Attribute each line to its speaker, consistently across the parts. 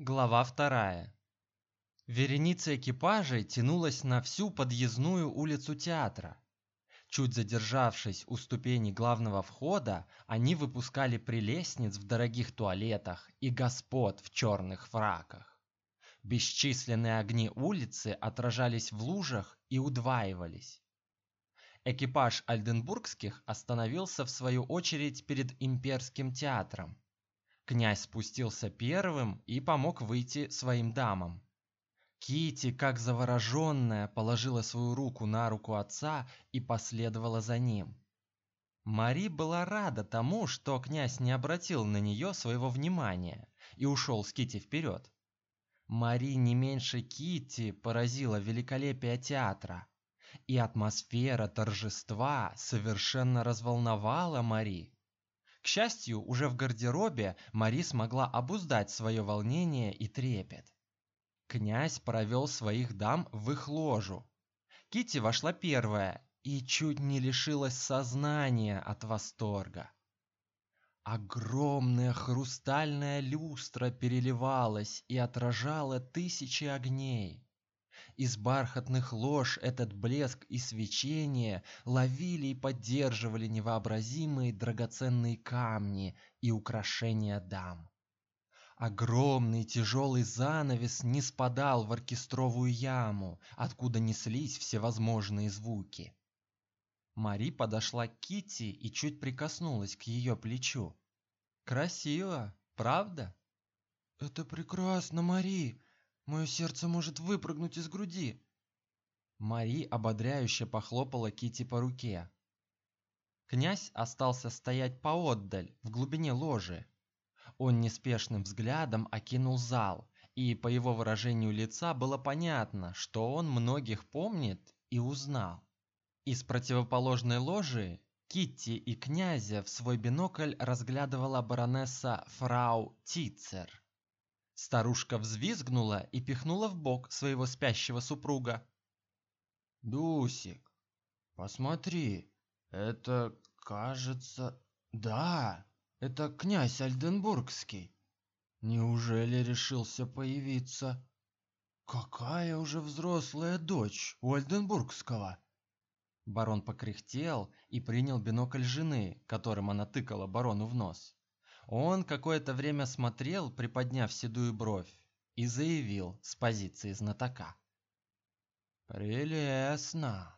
Speaker 1: Глава вторая. Вереница экипажей тянулась на всю подъездную улицу театра. Чуть задержавшись у ступеней главного входа, они выпускали прелестниц в дорогих туалетах и господ в черных фраках. Бесчисленные огни улицы отражались в лужах и удваивались. Экипаж Альденбургских остановился в свою очередь перед имперским театром. Князь спустился первым и помог выйти своим дамам. Кити, как завороженная, положила свою руку на руку отца и последовала за ним. Мари была рада тому, что князь не обратил на нее своего внимания и ушел с Кити вперед. Мари не меньше Кити поразила великолепие театра, и атмосфера торжества совершенно разволновала Мари. Счастью, уже в гардеробе Мари смогла обуздать свое волнение и трепет. Князь провел своих дам в их ложу. Кити вошла первая и чуть не лишилась сознания от восторга. Огромная хрустальная люстра переливалась и отражала тысячи огней. Из бархатных лож этот блеск и свечение ловили и поддерживали невообразимые драгоценные камни и украшения дам. Огромный тяжелый занавес не спадал в оркестровую яму, откуда неслись всевозможные звуки. Мари подошла к Кити и чуть прикоснулась к ее плечу. Красиво, правда?
Speaker 2: Это прекрасно, Мари. Мое сердце может выпрыгнуть из груди.
Speaker 1: Мари ободряюще похлопала Кити по руке. Князь остался стоять поотдаль, в глубине ложи. Он неспешным взглядом окинул зал, и по его выражению лица было понятно, что он многих помнит и узнал. Из противоположной ложи Китти и князя в свой бинокль разглядывала баронесса фрау Тицер. Старушка взвизгнула и пихнула в бок своего спящего супруга.
Speaker 2: Дусик, посмотри, это, кажется, да, это князь Альденбургский. Неужели решился появиться? Какая уже взрослая дочь у Альденбургского?
Speaker 1: Барон покряхтел и принял бинокль жены, которым она тыкала барону в нос. Он какое-то время смотрел, приподняв седую бровь, и заявил с позиции знатока:
Speaker 2: "Прелестно.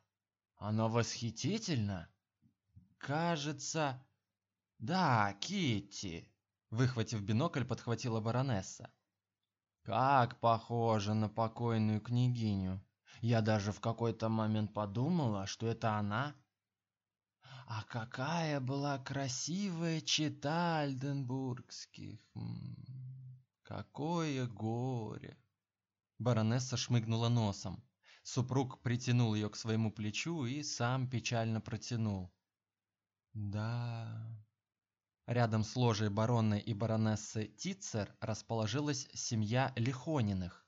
Speaker 2: Оно восхитительно. Кажется, да, Китти", выхватив бинокль, подхватила баронесса. Как похоже на покойную княгиню. Я даже в какой-то момент подумала, что это она. А какая была красивая чита Альденбургских. Какое горе.
Speaker 1: Баронесса шмыгнула носом. Супруг притянул ее к своему плечу и сам печально протянул: "Да". Рядом с ложей барона и баронессы Тицер расположилась семья Лихониных.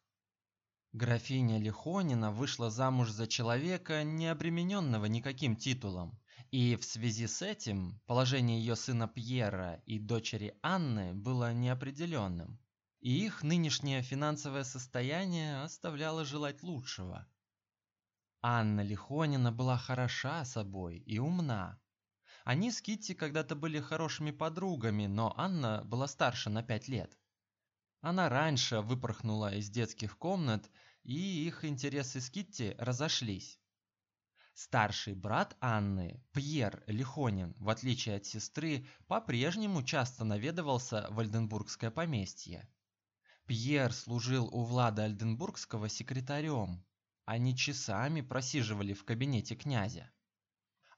Speaker 1: Графиня Лихонина вышла замуж за человека, не обремененного никаким титулом. И в связи с этим положение ее сына Пьера и дочери Анны было неопределенным, и их нынешнее финансовое состояние оставляло желать лучшего. Анна Лихонина была хороша собой и умна. Они с Китти когда-то были хорошими подругами, но Анна была старше на пять лет. Она раньше выпорхнула из детских комнат, и их интересы с Китти разошлись. Старший брат Анны, Пьер Лихонин, в отличие от сестры, по-прежнему часто наведывался в Альденбургское поместье. Пьер служил у Влада Альденбургского секретарем. Они часами просиживали в кабинете князя.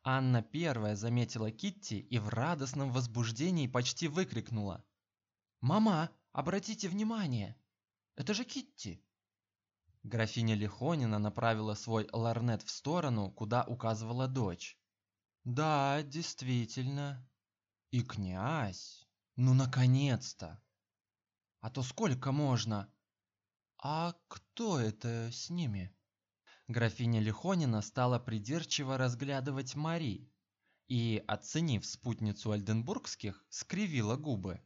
Speaker 1: Анна первая заметила Китти и в радостном возбуждении почти выкрикнула: "Мама, обратите внимание! Это же Китти!" Графиня Лихонина направила свой ларнет в сторону, куда указывала дочь. Да, действительно. И князь. Ну наконец-то. А то сколько можно? А кто это с ними? Графиня Лихонина стала придирчиво разглядывать Мари и, оценив спутницу Альденбургских, скривила губы.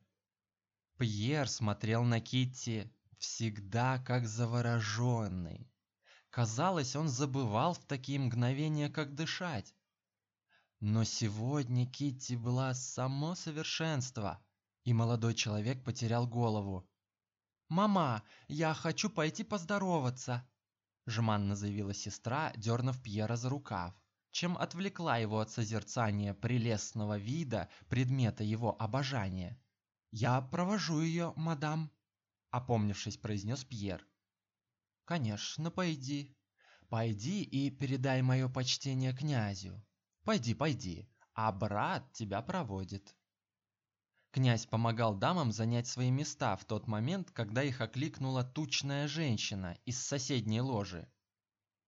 Speaker 1: Пьер смотрел на Китти всегда как завороженный. Казалось, он забывал в такие мгновения, как дышать. Но сегодня Китти была само совершенство, и молодой человек потерял голову. «Мама, я хочу пойти поздороваться», – жеманно заявила сестра, дернув Пьера за рукав, чем отвлекла его от созерцания прелестного вида предмета его обожания. «Я провожу ее, мадам», – опомнившись, произнес Пьер. «Конечно, пойди. Пойди и передай мое почтение князю. Пойди, пойди, а брат тебя проводит». Князь помогал дамам занять свои места в тот момент, когда их окликнула тучная женщина из соседней ложи.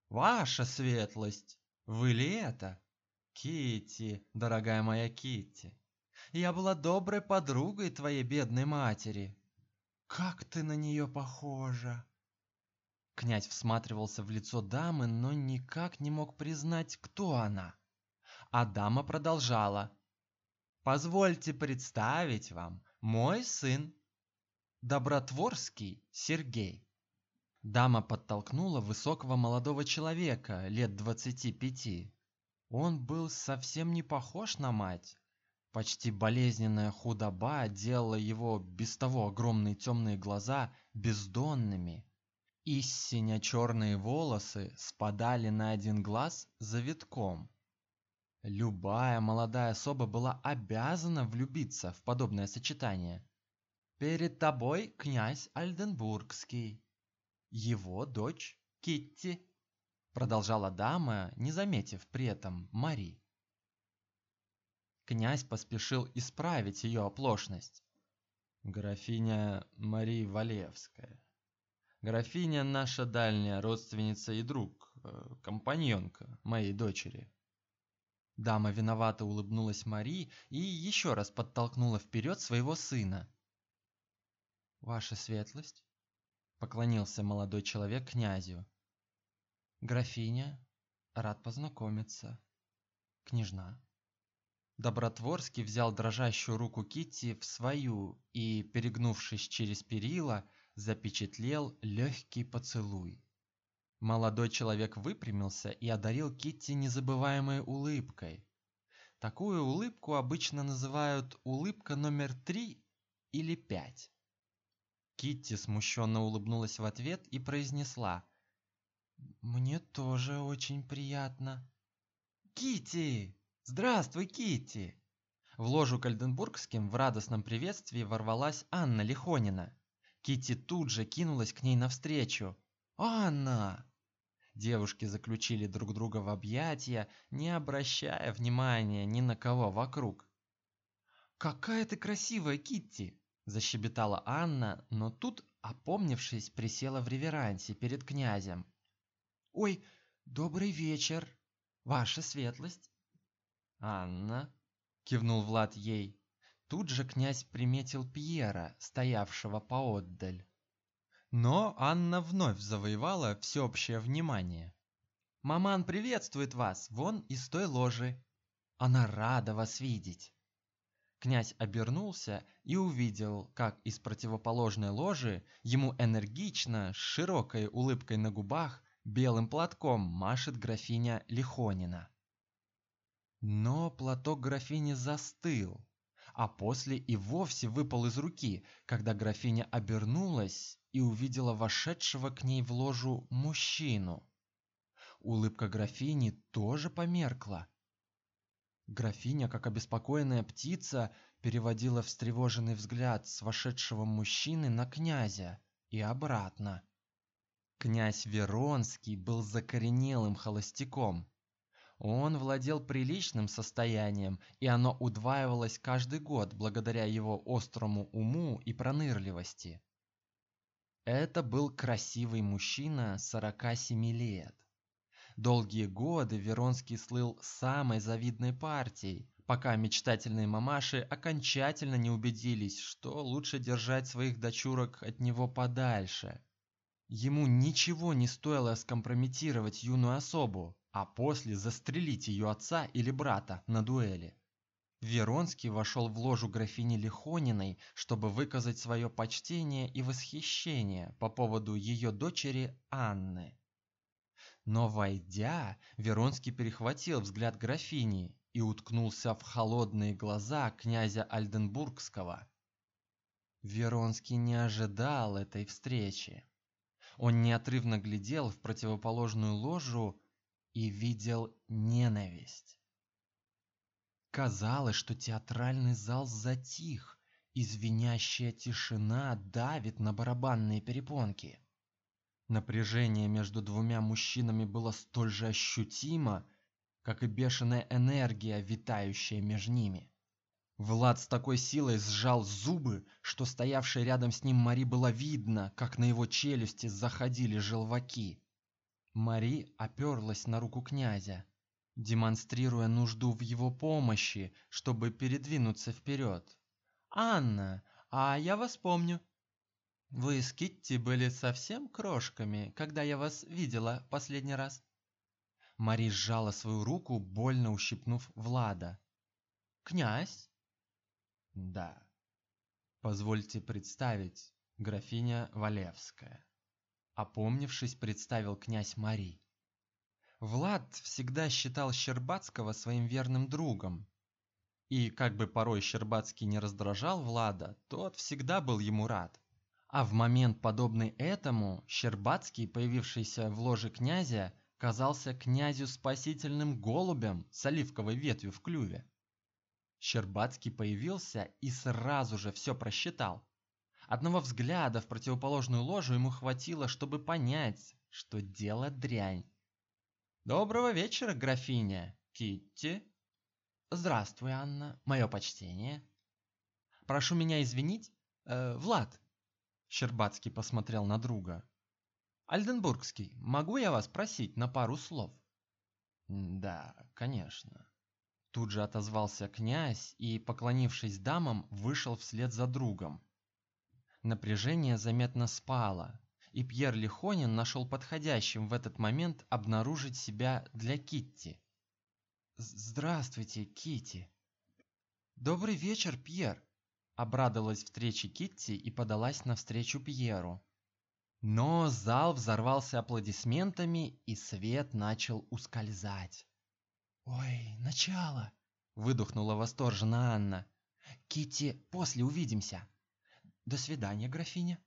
Speaker 1: Ваша светлость, вы ли это? Китти, дорогая моя Китти. Я была доброй подругой твоей бедной матери. Как ты на нее похожа. Князь всматривался в лицо дамы, но никак не мог признать, кто она. А дама продолжала: Позвольте представить вам мой сын, Добротворский Сергей. Дама подтолкнула высокого молодого человека лет двадцати пяти. Он был совсем не похож на мать. Почти болезненная худоба делала его без того огромные темные глаза бездонными. И сине черные волосы спадали на один глаз завитком. Любая молодая особа была обязана влюбиться в подобное сочетание. Перед тобой князь Альденбургский, его дочь Китти, продолжала дама, не заметив при этом Мари. Князь поспешил исправить ее оплошность. Графиня Мари Валевская. Графиня наша дальняя родственница и друг, э, компаньонка моей дочери. Дама виновато улыбнулась Мари и еще раз подтолкнула вперед своего сына. Ваша светлость, поклонился молодой человек князю. Графиня, рад познакомиться. Княжна. Добротворский взял дрожащую руку Китти в свою и, перегнувшись через перила, запечатлел легкий поцелуй. Молодой человек выпрямился и одарил Китти незабываемой улыбкой. Такую улыбку обычно называют улыбка номер три или пять. Китти смущенно улыбнулась в ответ и произнесла: "Мне тоже очень приятно". Китти, здравствуй, Китти. В ложу Кальденбургским в радостном приветствии ворвалась Анна Лихонина. Китти тут же кинулась к ней навстречу. Анна, Девушки заключили друг друга в объятия, не обращая внимания ни на кого вокруг. Какая ты красивая, Китти, защебетала Анна, но тут, опомнившись, присела в реверансе перед князем. Ой, добрый вечер, ваша светлость. Анна, кивнул Влад ей. Тут же князь приметил Пьера, стоявшего поотдаль. Но Анна вновь завоевала всеобщее внимание. Маман приветствует вас, вон из той ложи. Она рада вас видеть. Князь обернулся и увидел, как из противоположной ложи ему энергично, с широкой улыбкой на губах, белым платком машет графиня Лихонина. Но платок графини застыл, а после и вовсе выпал из руки, когда графиня обернулась и увидела вошедшего к ней в ложу мужчину. Улыбка графини тоже померкла. Графиня, как обеспокоенная птица, переводила встревоженный взгляд с вошедшего мужчины на князя и обратно. Князь Веронский был закоренелым холостяком. Он владел приличным состоянием, и оно удваивалось каждый год благодаря его острому уму и пронырливости. Это был красивый мужчина 47 лет. Долгие годы Веронский слыл самой завидной партией, пока мечтательные мамаши окончательно не убедились, что лучше держать своих дочурок от него подальше. Ему ничего не стоило скомпрометировать юную особу, а после застрелить ее отца или брата на дуэли. Веронский вошел в ложу графини Лихониной, чтобы выказать свое почтение и восхищение по поводу ее дочери Анны. Но войдя, Веронский перехватил взгляд графини и уткнулся в холодные глаза князя Альденбургского. Веронский не ожидал этой встречи. Он неотрывно глядел в противоположную ложу и видел ненависть. Казалось, что театральный зал затих, и звенящая тишина давит на барабанные перепонки. Напряжение между двумя мужчинами было столь же ощутимо, как и бешеная энергия, витающая между ними. Влад с такой силой сжал зубы, что стоявшей рядом с ним Мари было видно, как на его челюсти заходили желваки. Мари оперлась на руку князя, демонстрируя нужду в его помощи, чтобы передвинуться вперед. Анна, а я вас помню. Вы с Китти были совсем крошками, когда я вас видела последний раз. Мари сжала свою руку, больно ущипнув Влада. Князь? Да. Позвольте представить, графиня Валевская. Опомнившись, представил князь Мари. Влад всегда считал Щербацкого своим верным другом. И как бы порой Щербацкий не раздражал Влада, тот всегда был ему рад. А в момент подобный этому Щербацкий, появившийся в ложе князя, казался князю спасительным голубем с оливковой ветвью в клюве. Щербацкий появился и сразу же все просчитал. Одного взгляда в противоположную ложу ему хватило, чтобы понять, что дело дрянь. Доброго вечера, графиня. Китти. Здравствуй, Анна. Мое почтение. Прошу меня извинить, э, Влад. Щербацкий посмотрел на друга. Альденбургский, могу я вас просить на пару слов? Да, конечно. Тут же отозвался князь и, поклонившись дамам, вышел вслед за другом. Напряжение заметно спало, и Пьер Лихонин нашел подходящим в этот момент обнаружить себя для Китти. Здравствуйте, Китти. Добрый вечер, Пьер. Обрадовалась встрече Китти и подалась навстречу Пьеру. Но зал взорвался аплодисментами, и свет начал ускользать. Ой, начало, выдохнула восторженно Анна. Китти, после увидимся. До свидания, графиня.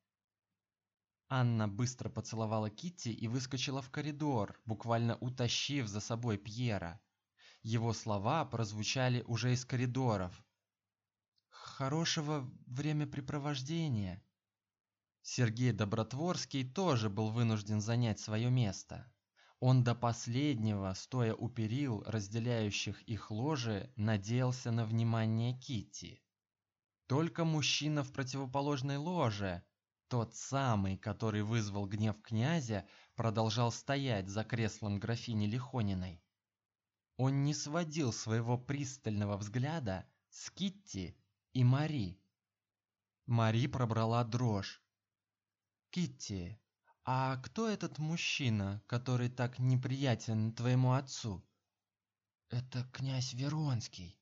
Speaker 1: Анна быстро поцеловала Китти и выскочила в коридор, буквально утащив за собой Пьера. Его слова прозвучали уже из коридоров. Хорошего времяпрепровождения. Сергей Добротворский тоже был вынужден занять свое место. Он до последнего, стоя у перил, разделяющих их ложи, надеялся на внимание Китти. Только мужчина в противоположной ложе, тот самый, который вызвал гнев князя, продолжал стоять за креслом графини Лихониной. Он не сводил своего пристального взгляда с Китти и Мари. Мари пробрала дрожь. Китти, а кто этот мужчина, который так неприятен твоему отцу? Это князь Веронский,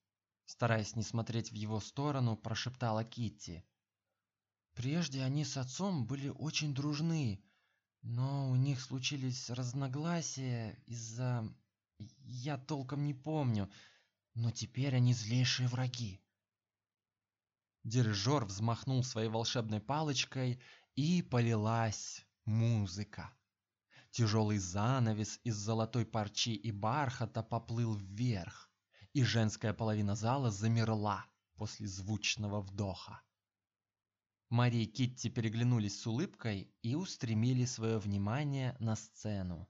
Speaker 1: стараясь не смотреть в его сторону, прошептала Китти. Прежде они с отцом были очень дружны, но у них случились разногласия из-за я толком не помню, но теперь они злейшие враги. Дирижер взмахнул своей волшебной палочкой, и полилась музыка. Тяжелый занавес из золотой парчи и бархата поплыл вверх, и женская половина зала замерла после звучного вдоха. Мария и Китти переглянулись с улыбкой и устремили свое внимание на сцену.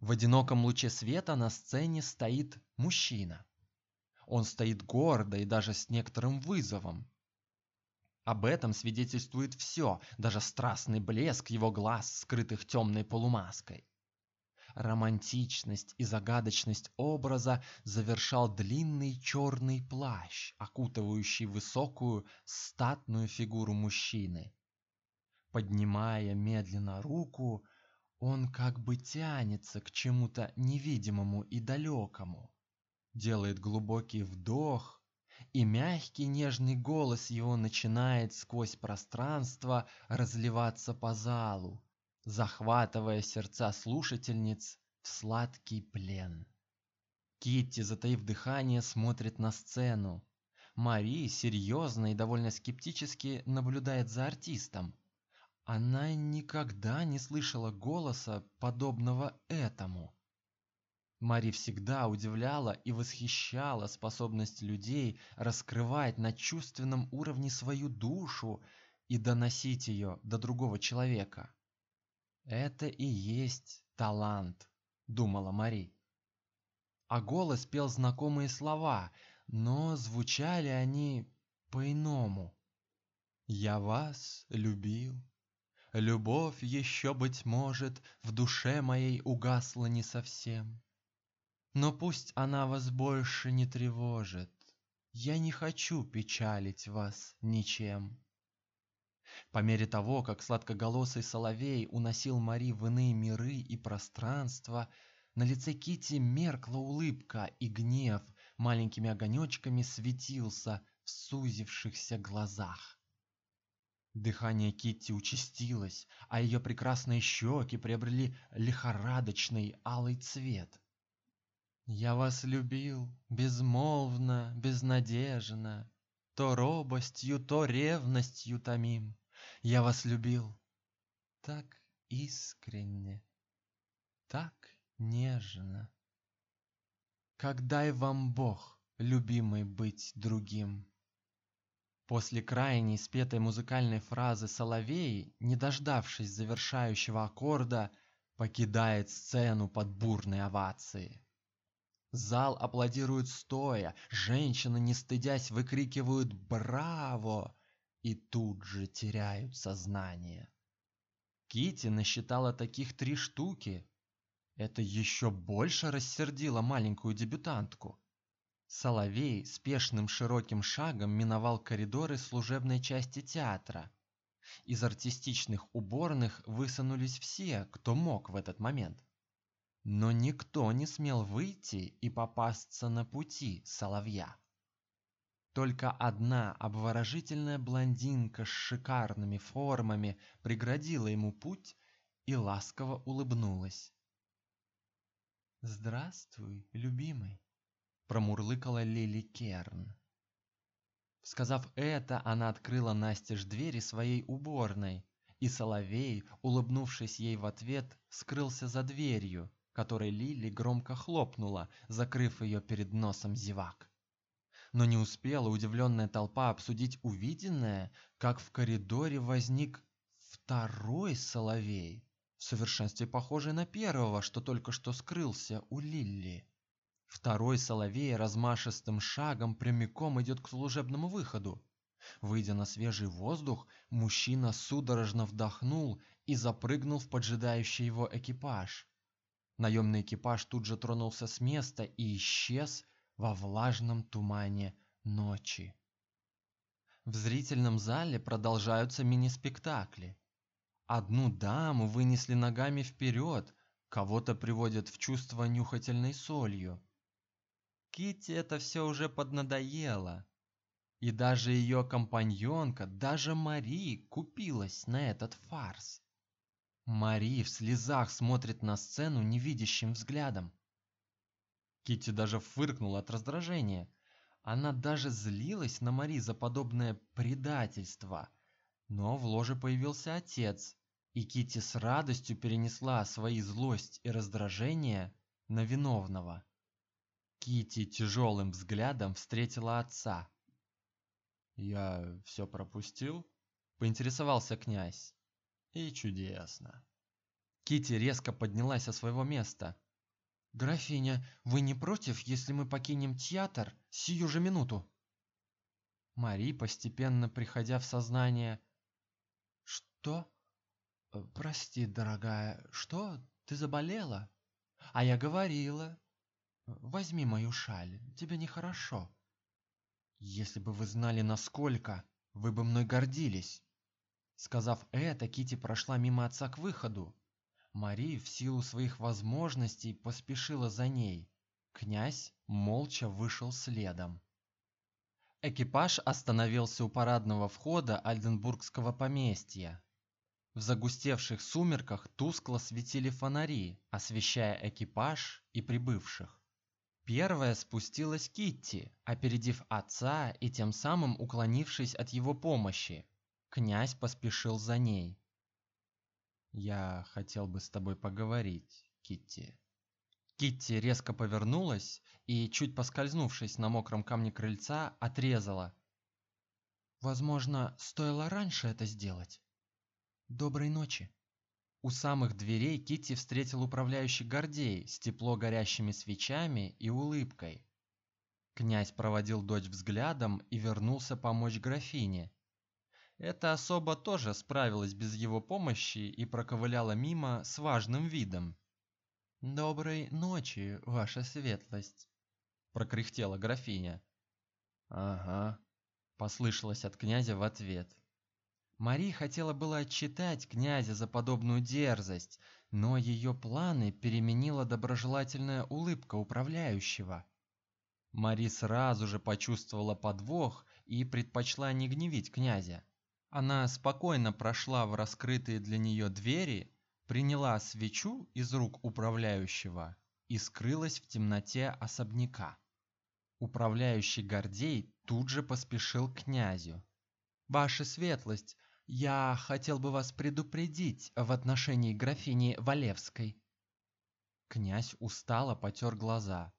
Speaker 1: В одиноком луче света на сцене стоит мужчина. Он стоит гордо и даже с некоторым вызовом. Об этом свидетельствует все, даже страстный блеск его глаз, скрытых темной полумаской. Романтичность и загадочность образа завершал длинный черный плащ, окутывающий высокую, статную фигуру мужчины. Поднимая медленно руку, он как бы тянется к чему-то невидимому и далекому, делает глубокий вдох и мягкий нежный голос его начинает сквозь пространство разливаться по залу, захватывая сердца слушательниц в сладкий плен. Китти, затаив дыхание, смотрит на сцену. Мари серьезно и довольно скептически наблюдает за артистом. Она никогда не слышала голоса подобного этому. Мари всегда удивляла и восхищала способность людей раскрывать на чувственном уровне свою душу и доносить ее до другого человека. Это и есть талант, думала Мари а голос пел знакомые слова, но звучали они по-иному. Я вас любил. Любовь еще быть может в душе моей угасла не совсем. Но пусть она вас больше не тревожит. Я не хочу печалить вас ничем. По мере того, как сладкоголосый соловей уносил Мари в иные миры и пространства, на лице Кити меркла улыбка, и гнев маленькими огонечками светился в сузившихся глазах. Дыхание Кити участилось, а ее прекрасные щеки приобрели лихорадочный алый цвет. Я вас любил безмолвно, безнадежно, то робостью, то ревностью томим. Я вас любил так искренне, так нежно. Как дай вам Бог, любимый, быть другим. После крайней спетой музыкальной фразы соловей, не дождавшись завершающего аккорда, покидает сцену под бурные овации. Зал аплодирует стоя, женщины, не стыдясь, выкрикивают «Браво!» И тут же теряют сознание. Кити насчитала таких три штуки, это еще больше рассердило маленькую дебютантку. Соловей спешным широким шагом миновал коридоры служебной части театра. Из артистичных уборных высунулись все, кто мог в этот момент. Но никто не смел выйти и попасться на пути соловья. Только одна обворожительная блондинка с шикарными формами преградила ему путь и ласково улыбнулась. Здравствуй, любимый, промурлыкала Лили Керн. Сказав это, она открыла настежь двери своей уборной, и соловей, улыбнувшись ей в ответ, скрылся за дверью, которой Лили громко хлопнула, закрыв ее перед носом зевак. Но не успела удивленная толпа обсудить увиденное, как в коридоре возник второй соловей в совершенстве похожий на первого, что только что скрылся у Лилли. Второй соловей размашистым шагом прямиком идет к служебному выходу. Выйдя на свежий воздух, мужчина судорожно вдохнул и запрыгнул в поджидающий его экипаж. Наемный экипаж тут же тронулся с места и исчез во влажном тумане ночи. В зрительном зале продолжаются мини-спектакли. Одну даму вынесли ногами вперед, кого-то приводят в чувство нюхательной солью. Кити это все уже поднадоело. И даже ее компаньонка, даже Мари купилась на этот фарс. Мари в слезах смотрит на сцену невидящим взглядом. Кити даже фыркнула от раздражения. Она даже злилась на Мари за подобное предательство. Но в ложе появился отец, и Кити с радостью перенесла свои злость и раздражение на виновного. Кити тяжелым взглядом встретила отца. Я все пропустил? поинтересовался князь. И чудесно. Кити резко поднялась со своего места. Графиня, вы не против, если мы покинем театр сию же минуту? Мари, постепенно приходя в сознание, что? Э, прости, дорогая, что? Ты заболела? А я говорила. Возьми мою шаль, тебе нехорошо. Если бы вы знали, насколько, вы бы мной гордились. Сказав это, Кити прошла мимо отца к выходу. Мари в силу своих возможностей поспешила за ней. Князь молча вышел следом. Экипаж остановился у парадного входа Альденбургского поместья. В загустевших сумерках тускло светили фонари, освещая экипаж и прибывших. Первая спустилась Китти, опередив отца и тем самым уклонившись от его помощи. Князь поспешил за ней. Я хотел бы с тобой поговорить, Китти. Китти резко повернулась и, чуть поскользнувшись на мокром камне крыльца, отрезала: "Возможно, стоило раньше это сделать. Доброй ночи". У самых дверей Китти встретил управляющий Гордей с тепло горящими свечами и улыбкой. Князь проводил дочь взглядом и вернулся помочь графине. Эта особа тоже справилась без его помощи и проковыляла мимо с важным видом. Доброй ночи, ваша светлость, прокряхтела графиня. Ага, послышалось от князя в ответ. Мари хотела было отчитать князя за подобную дерзость, но ее планы переменила доброжелательная улыбка управляющего. Мари сразу же почувствовала подвох и предпочла не гневить князя. Она спокойно прошла в раскрытые для нее двери приняла свечу из рук управляющего и скрылась в темноте особняка. Управляющий Гордей тут же поспешил к князю. Ваша светлость, я хотел бы вас предупредить в отношении графини Валевской. Князь устало потер глаза.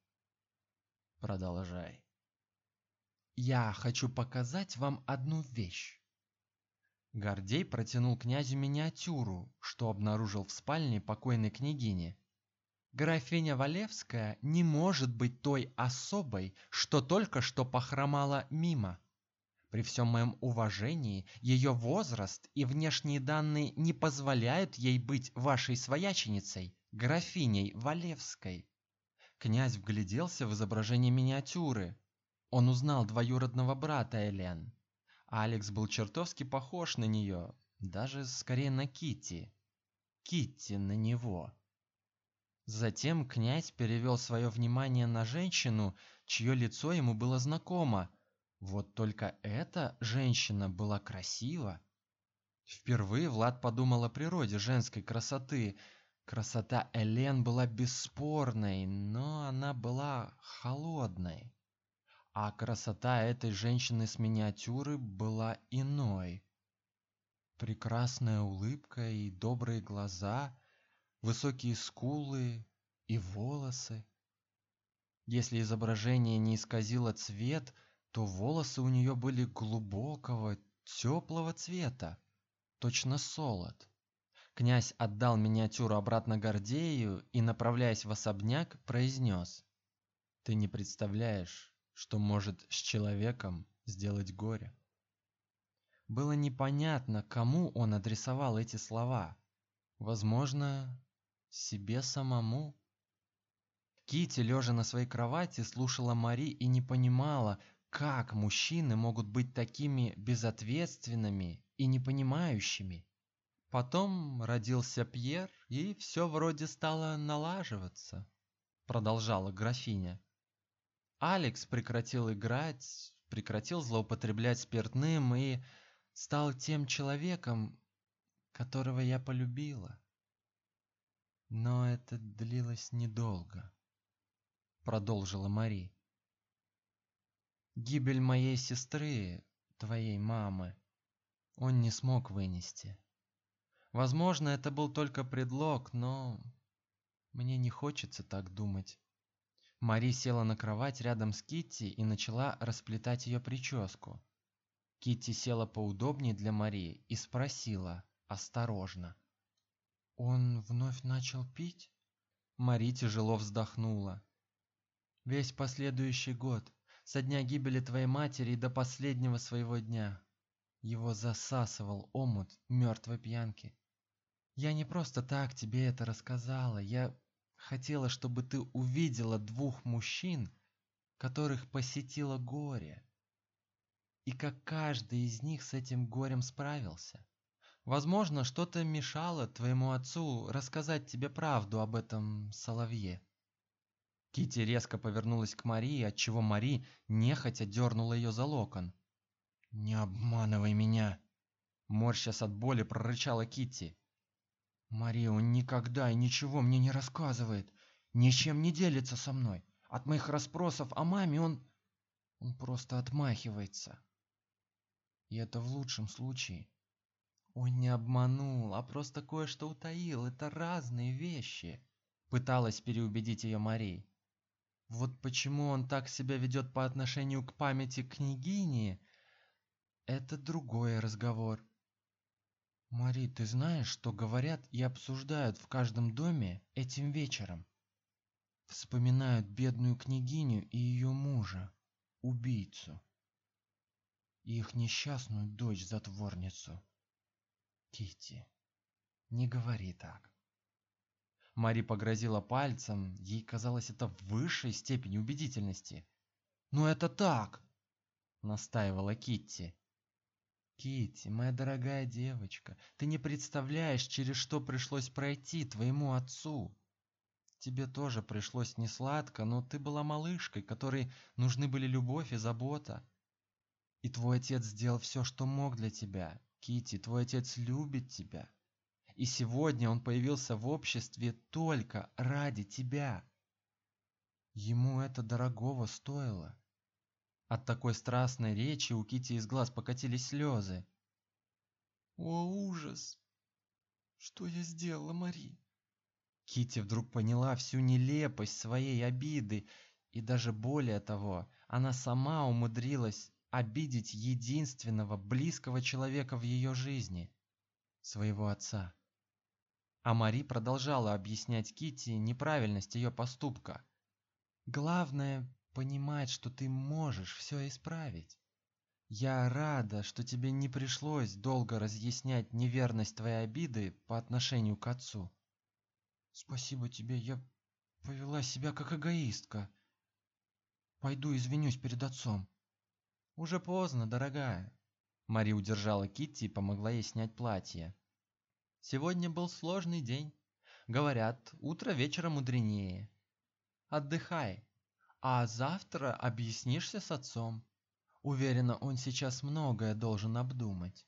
Speaker 1: Продолжай. Я хочу показать вам одну вещь. Гордей протянул князю миниатюру, что обнаружил в спальне покойной княгини. Графиня Валевская не может быть той особой, что только что похромала мимо. При всем моем уважении, ее возраст и внешние данные не позволяют ей быть вашей свояченицей, графиней Валевской. Князь вгляделся в изображение миниатюры. Он узнал двоюродного брата Элен. Алекс был чертовски похож на нее, даже скорее на Китти. Китти на него. Затем князь перевел свое внимание на женщину, чье лицо ему было знакомо. Вот только эта женщина была красива. Впервые Влад подумал о природе женской красоты. Красота Элен была бесспорной, но она была холодной. А красота этой женщины с миниатюры была иной. Прекрасная улыбка и добрые глаза, высокие скулы и волосы. Если изображение не исказило цвет, то волосы у нее были глубокого, теплого цвета, точно солод. Князь отдал миниатюру обратно Гордею и, направляясь в особняк, произнес: "Ты не представляешь, что может с человеком сделать горе. Было непонятно, кому он адресовал эти слова. Возможно, себе самому. Кити, лежа на своей кровати, слушала Мари и не понимала, как мужчины могут быть такими безответственными и непонимающими. Потом родился Пьер, и все вроде стало налаживаться, продолжала графиня. Алекс прекратил играть, прекратил злоупотреблять спиртным и стал тем человеком, которого я полюбила. Но это длилось недолго, продолжила Мари. Гибель моей сестры, твоей мамы, он не смог вынести. Возможно, это был только предлог, но мне не хочется так думать. Мари села на кровать рядом с Китти и начала расплетать ее прическу. Китти села поудобнее для Мари и спросила осторожно: "Он вновь начал пить?" Мари тяжело вздохнула. Весь последующий год, со дня гибели твоей матери до последнего своего дня, его засасывал омут мертвой пьянки. Я не просто так тебе это рассказала, я хотела, чтобы ты увидела двух мужчин, которых посетило горе, и как каждый из них с этим горем справился. Возможно, что-то мешало твоему отцу рассказать тебе правду об этом соловье. Кити резко повернулась к Марии, отчего Мари нехотя дернула ее за локон.
Speaker 2: Не обманывай меня,
Speaker 1: морщась от боли, прорычала Кити.
Speaker 2: Мария, он никогда и ничего мне не рассказывает, ничем не делится со мной. От моих расспросов о маме он он просто отмахивается. И это в лучшем случае.
Speaker 1: Он не обманул, а просто кое-что утаил. Это разные вещи. Пыталась переубедить ее Мария. Вот почему он так себя ведет по отношению к памяти княгини, это другой разговор.
Speaker 2: Мари, ты знаешь, что говорят и обсуждают в каждом доме этим вечером? Вспоминают бедную княгиню и ее мужа, убийцу, и их несчастную дочь-затворницу. Кити, не говори так.
Speaker 1: Мари погрозила пальцем, ей казалось это в высшей степени убедительности.
Speaker 2: "Но это так",
Speaker 1: настаивала Китти.
Speaker 2: Китти, моя дорогая девочка, ты не представляешь, через что пришлось пройти твоему отцу. Тебе тоже пришлось несладко, но ты была малышкой, которой нужны были любовь и забота. И твой отец сделал все, что мог для тебя. Кити, твой отец любит тебя. И сегодня он появился в обществе только ради тебя. Ему это дорогого стоило.
Speaker 1: От такой страстной речи у Кити из глаз покатились слезы.
Speaker 2: О ужас! Что я сделала, Мари?
Speaker 1: Кити вдруг поняла всю нелепость своей обиды, и даже более того, она сама умудрилась обидеть единственного близкого человека в ее жизни своего отца. А Мари продолжала объяснять Кити неправильность ее поступка. Главное понимать, что ты можешь все исправить. Я рада, что тебе не пришлось долго разъяснять неверность твоей обиды по отношению к отцу.
Speaker 2: Спасибо тебе, я повела себя как эгоистка. Пойду извинюсь перед отцом.
Speaker 1: Уже поздно, дорогая. Мари удержала Китти и помогла ей снять платье. Сегодня был сложный день. Говорят, утро вечера мудренее. Отдыхай, а завтра объяснишься с отцом. Уверена, он сейчас многое должен обдумать.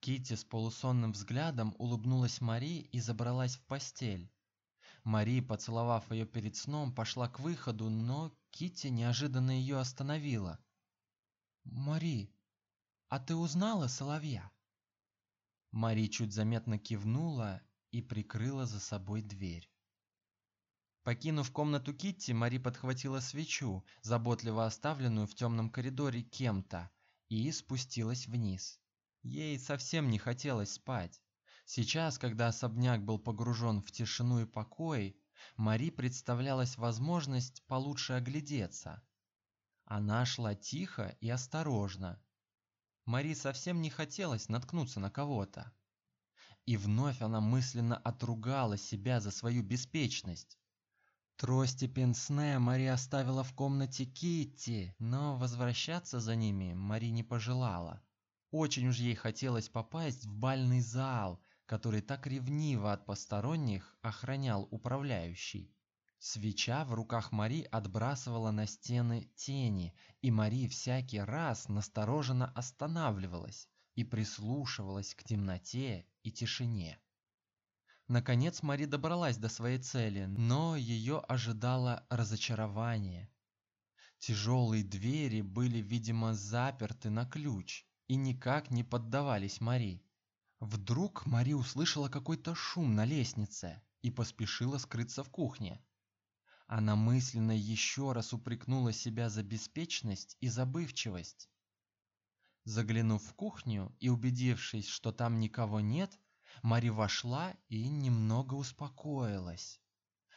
Speaker 1: Китти с полусонным взглядом улыбнулась Мари и забралась в постель. Мари, поцеловав ее перед сном, пошла к выходу, но Китти неожиданно ее остановила.
Speaker 2: Мари, а ты узнала соловья?
Speaker 1: Мари чуть заметно кивнула и прикрыла за собой дверь. Покинув комнату Китти, Мари подхватила свечу, заботливо оставленную в темном коридоре кем-то, и спустилась вниз. Ей совсем не хотелось спать. Сейчас, когда особняк был погружен в тишину и покой, Мари представлялась возможность получше оглядеться. Она шла тихо и осторожно, Мари совсем не хотелось наткнуться на кого-то. И вновь она мысленно отругала себя за свою беспечность. Трости пенсне Мари оставила в комнате Китти, но возвращаться за ними Мари не пожелала. Очень уж ей хотелось попасть в бальный зал, который так ревниво от посторонних охранял управляющий. Свеча в руках Мари отбрасывала на стены тени, и Мари всякий раз настороженно останавливалась и прислушивалась к темноте и тишине. Наконец Мари добралась до своей цели, но ее ожидало разочарование. Тяжелые двери были, видимо, заперты на ключ и никак не поддавались Мари. Вдруг Мари услышала какой-то шум на лестнице и поспешила скрыться в кухне. Она мысленно еще раз упрекнула себя за беспечность и забывчивость. Заглянув в кухню и убедившись, что там никого нет, Мари вошла и немного успокоилась.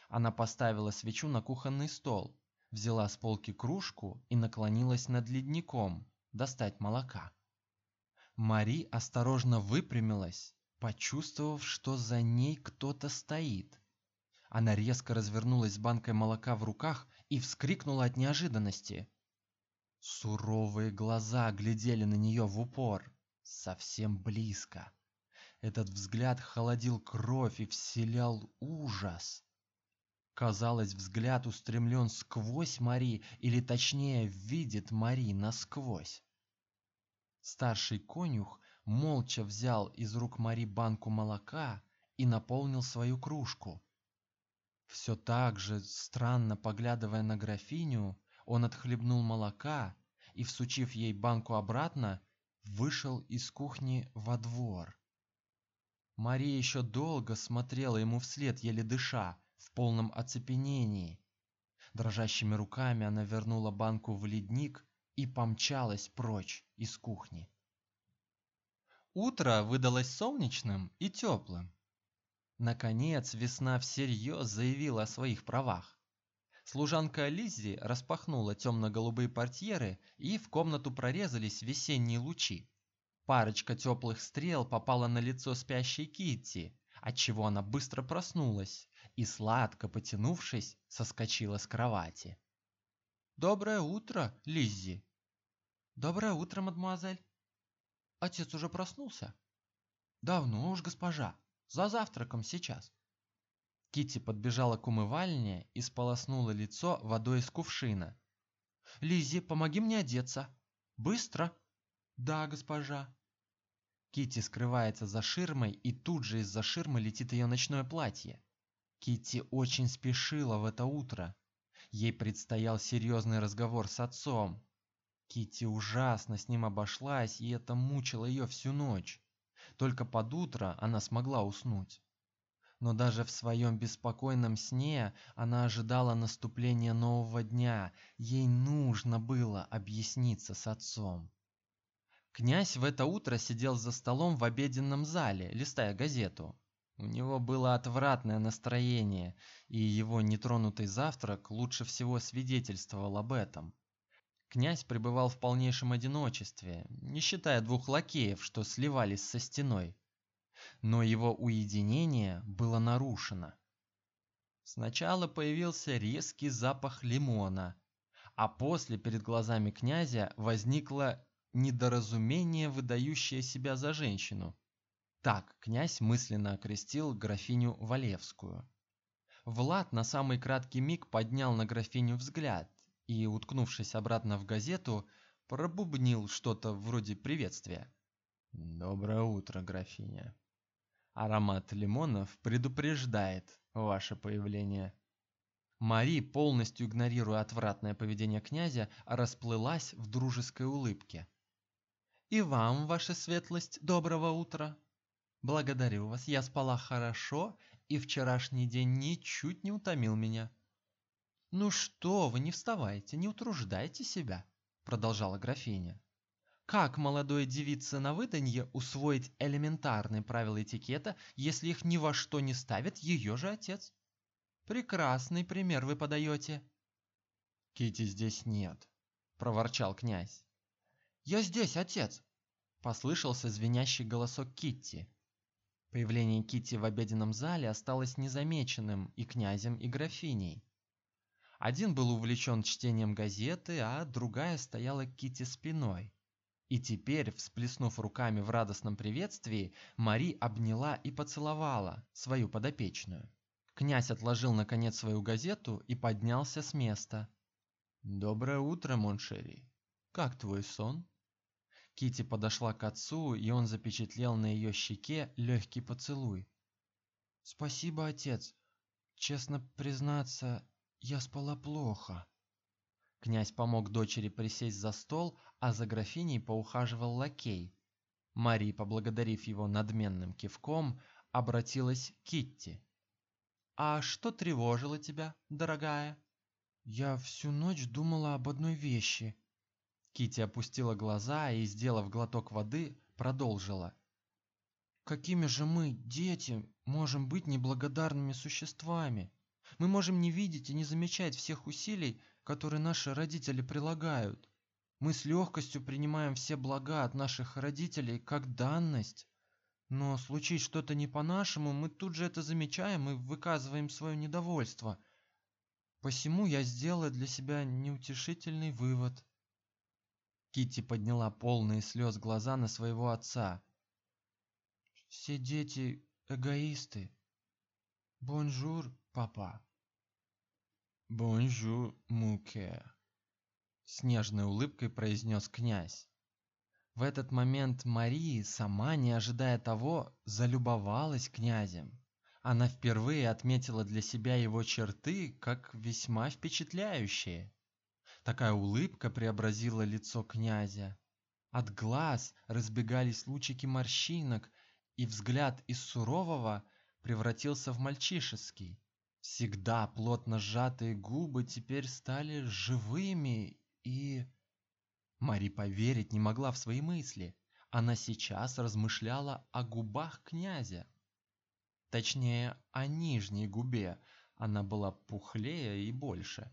Speaker 1: Она поставила свечу на кухонный стол, взяла с полки кружку и наклонилась над ледником достать молока. Мари осторожно выпрямилась, почувствовав, что за ней кто-то стоит. Она резко развернулась с банкой молока в руках и вскрикнула от неожиданности. Суровые глаза глядели на нее в упор, совсем близко. Этот взгляд холодил кровь и вселял ужас. Казалось, взгляд устремлен сквозь Мари, или точнее, видит Мари насквозь. Старший конюх молча взял из рук Мари банку молока и наполнил свою кружку. Все так же, странно поглядывая на графиню, он отхлебнул молока и, всучив ей банку обратно, вышел из кухни во двор. Мария еще долго смотрела ему вслед, еле дыша, в полном оцепенении. Дрожащими руками она вернула банку в ледник и помчалась прочь из кухни. Утро выдалось солнечным и теплым. Наконец весна всерьез заявила о своих правах. Служанка Лиззи распахнула темно-голубые портьеры, и в комнату прорезались весенние лучи. Парочка теплых стрел попала на лицо спящей Китти, отчего она быстро проснулась и сладко потянувшись, соскочила с кровати. Доброе утро, Лиззи. Доброе утро, мадемуазель. Отец уже проснулся? Давно уж, госпожа. За завтраком сейчас. Кити подбежала к умывальне и сполоснула лицо водой из кувшина. Лизи, помоги мне одеться. Быстро. Да, госпожа. Кити скрывается за ширмой, и тут же из-за ширмы летит ее ночное платье. Кити очень спешила в это утро. Ей предстоял серьезный разговор с отцом. Кити ужасно с ним обошлась, и это мучило ее всю ночь. Только под утро она смогла уснуть. Но даже в своем беспокойном сне она ожидала наступления нового дня. Ей нужно было объясниться с отцом. Князь в это утро сидел за столом в обеденном зале, листая газету. У него было отвратное настроение, и его нетронутый завтрак лучше всего свидетельствовал об этом. Князь пребывал в полнейшем одиночестве, не считая двух лакеев, что сливались со стеной. Но его уединение было нарушено. Сначала появился резкий запах лимона, а после перед глазами князя возникло недоразумение, выдающее себя за женщину. Так князь мысленно окрестил графиню Валевскую. Влад на самый краткий миг поднял на графиню взгляд, и, уткнувшись обратно в газету, пробубнил что-то вроде приветствия. Доброе утро, графиня. Аромат лимонов предупреждает ваше появление. Мари, полностью игнорируя отвратное поведение князя, расплылась в дружеской улыбке. И вам, ваша светлость, доброго утра. Благодарю вас. Я спала хорошо, и вчерашний день ничуть не утомил меня. Ну что вы, не вставайте, не утруждайте себя, продолжала графиня. Как молодой девице на выданье усвоить элементарные правила этикета, если их ни во что не ставит ее же отец? Прекрасный пример вы подаете. Кити здесь нет, проворчал князь. Я здесь, отец, послышался звенящий голосок Китти. Появление Китти в обеденном зале осталось незамеченным и князем, и графиней. Один был увлечен чтением газеты, а другая стояла к Кити спиной. И теперь, всплеснув руками в радостном приветствии, Мари обняла и поцеловала свою подопечную. Князь отложил наконец свою газету и поднялся с места. Доброе утро, mon chéri. Как твой сон? Кити подошла к отцу, и он запечатлел на ее щеке легкий поцелуй. Спасибо, отец. Честно признаться, я спала плохо. Князь помог дочери присесть за стол, а за графиней поухаживал лакей. Мария, поблагодарив его надменным кивком, обратилась к Китти. А что тревожило тебя, дорогая? Я всю ночь думала об одной вещи. Китти опустила глаза и, сделав глоток воды, продолжила: Какими же мы, дети, можем быть неблагодарными существами? Мы можем не видеть и не замечать всех усилий, которые наши родители прилагают. Мы с легкостью принимаем все блага от наших родителей как данность. Но случись что-то не по-нашему, мы тут же это замечаем и выказываем свое недовольство. Посему я сделала для себя неутешительный вывод. Китти подняла полные слез глаза на своего отца. Все дети эгоисты. Bonjour, papa. Bonjour, mon cœur. С нежной улыбкой произнес князь. В этот момент Мария, сама не ожидая того, залюбовалась князем. Она впервые отметила для себя его черты как весьма впечатляющие. Такая улыбка преобразила лицо князя. От глаз разбегались лучики морщинок, и взгляд из сурового превратился в мальчишеский. Всегда плотно сжатые губы теперь стали живыми и Мари поверить не могла в свои мысли. Она сейчас размышляла о губах князя. Точнее, о нижней губе. Она была пухлее и больше.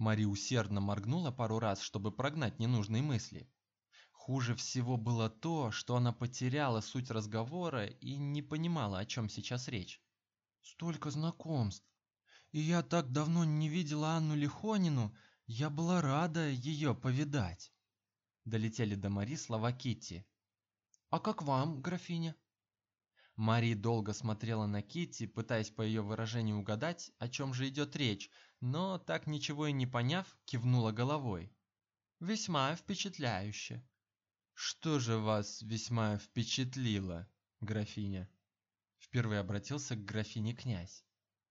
Speaker 1: Мари усердно моргнула пару раз, чтобы прогнать ненужные мысли. Хуже всего было то, что она потеряла суть разговора и не понимала, о чем сейчас речь. Столько знакомств. И я так давно не видела Анну Лихонину, я была рада ее повидать. Долетели до Мари слова Китти. А как вам, графиня? Мари долго смотрела на Китти, пытаясь по ее выражению угадать, о чем же идет речь, но так ничего и не поняв, кивнула головой. Весьма впечатляюще. Что же вас весьма впечатлило, графиня? Впервые обратился к графине князь.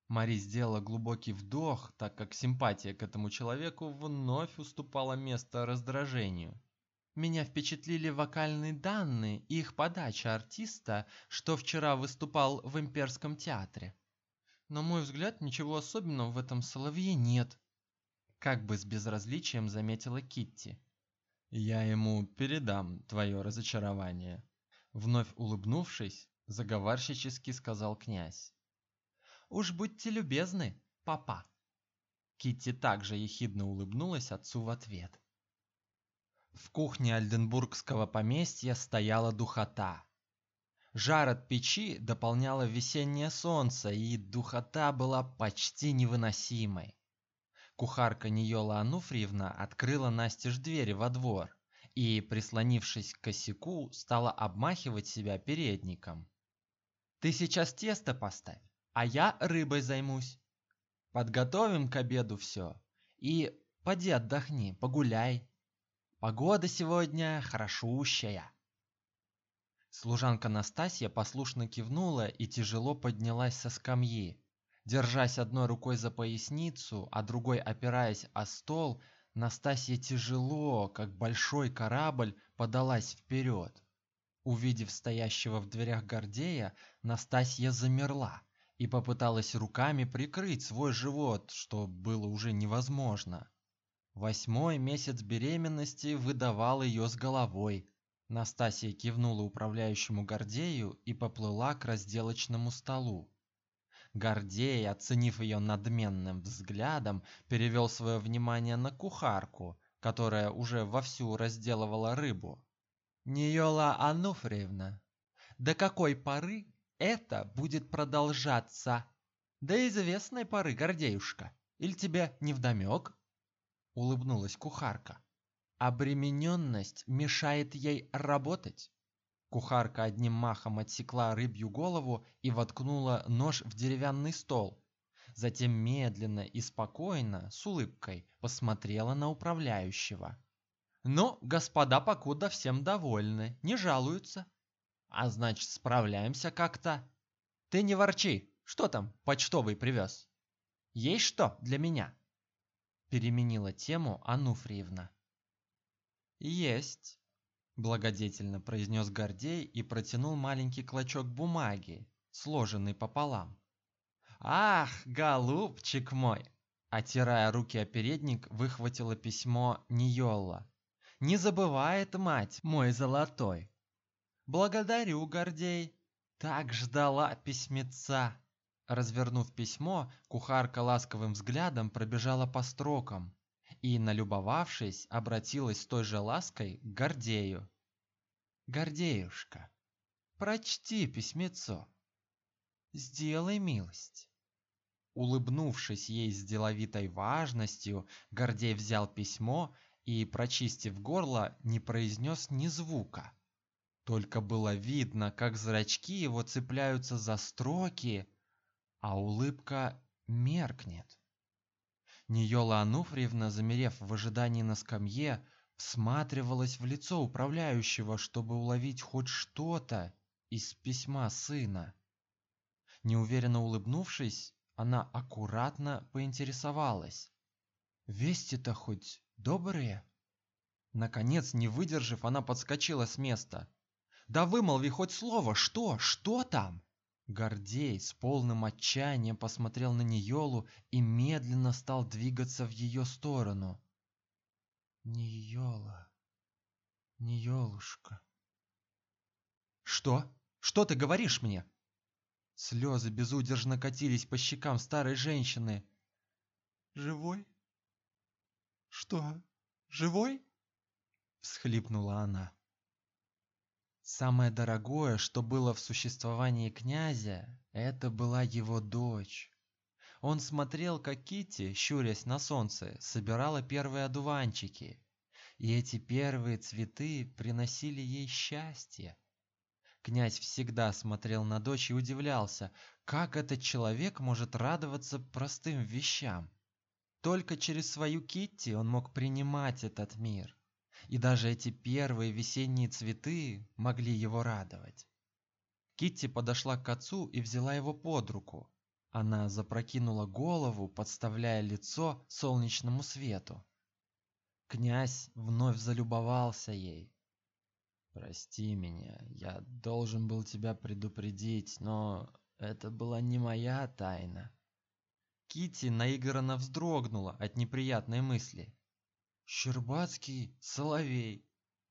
Speaker 1: Мари сделала глубокий вдох, так как симпатия к этому человеку вновь уступала место раздражению. Меня впечатлили вокальные данные и их подача артиста, что вчера выступал в Имперском театре. На мой взгляд, ничего особенного в этом соловье нет, как бы с безразличием заметила Китти. Я ему передам твое разочарование, вновь улыбнувшись, заговорщически сказал князь. Уж будьте любезны, папа. Китти также ехидно улыбнулась отцу в ответ. В кухне Альденбургского поместья стояла духота. Жар от печи дополняло весеннее солнце, и духота была почти невыносимой. Кухарка Ниола Ануфриевна открыла настежь двери во двор и, прислонившись к косяку, стала обмахивать себя передником. Ты сейчас тесто поставь, а я рыбой займусь. Подготовим к обеду все. И поди отдохни, погуляй. Погода сегодня хорошущая. Служанка Настасья послушно кивнула и тяжело поднялась со скамьи. Держась одной рукой за поясницу, а другой опираясь о стол, Настасья тяжело, как большой корабль, подалась вперед. Увидев стоящего в дверях Гордея, Настасья замерла и попыталась руками прикрыть свой живот, что было уже невозможно. Восьмой месяц беременности выдавал ее с головой. Настасья кивнула управляющему Гордею и поплыла к разделочному столу. Гордей, оценив ее надменным взглядом, перевел свое внимание на кухарку, которая уже вовсю разделывала рыбу. Ниола Ануфриевна, до какой поры это будет продолжаться? До известной поры, Гордеюшка. Или тебе не вдомек? Улыбнулась кухарка. Обремененность мешает ей работать. Кухарка одним махом отсекла рыбью голову и воткнула нож в деревянный стол. Затем медленно и спокойно, с улыбкой, посмотрела на управляющего. Но господа покуда всем довольны, не жалуются. А значит, справляемся как-то. Ты не ворчи. Что там почтовый привез? Есть что для меня? Переменила тему Ануфриевна. Есть, благодетельно произнес Гордей и протянул маленький клочок бумаги, сложенный пополам. Ах, голубчик мой, отирая руки о передник, выхватила письмо Ниолла. Не забывает мать, мой золотой. Благодарю, Гордей. Так ждала письмеца. Развернув письмо, кухарка ласковым взглядом пробежала по строкам и, налюбовавшись, обратилась с той же лаской к Гордею. Гордеюшка, прочти письмецо. Сделай милость. Улыбнувшись ей с деловитой важностью, Гордей взял письмо и, прочистив горло, не произнес ни звука. Только было видно, как зрачки его цепляются за строки, а улыбка меркнет.
Speaker 2: Ниёла Ануфриевна, замерев в ожидании на скамье, всматривалась в лицо управляющего, чтобы уловить хоть что-то из письма сына. Неуверенно улыбнувшись, она аккуратно поинтересовалась: "Вести-то хоть добрые?" Наконец, не выдержав, она подскочила с места. "Да вымолви хоть слово, что? Что там?" Гордей с полным отчаянием посмотрел на Ниёлу и медленно стал двигаться в ее сторону. Ниёла, Ниёлушка. Что? Что ты говоришь мне? Слезы безудержно катились по щекам старой женщины. Живой? Что? Живой? всхлипнула она. Самое дорогое, что было в существовании князя, это была его дочь. Он смотрел, как Кити, щурясь на солнце, собирала первые одуванчики, и эти первые цветы приносили ей счастье. Князь всегда смотрел на дочь и удивлялся, как этот человек может радоваться простым вещам. Только через свою Китти он мог принимать этот мир и даже эти первые весенние цветы могли его радовать. Китти подошла к отцу и взяла его под руку. Она запрокинула голову, подставляя лицо солнечному свету. Князь вновь залюбовался ей. Прости меня, я должен был тебя предупредить, но это была не моя тайна. Кити наигранно вздрогнула от неприятной мысли. Щербацкий соловей.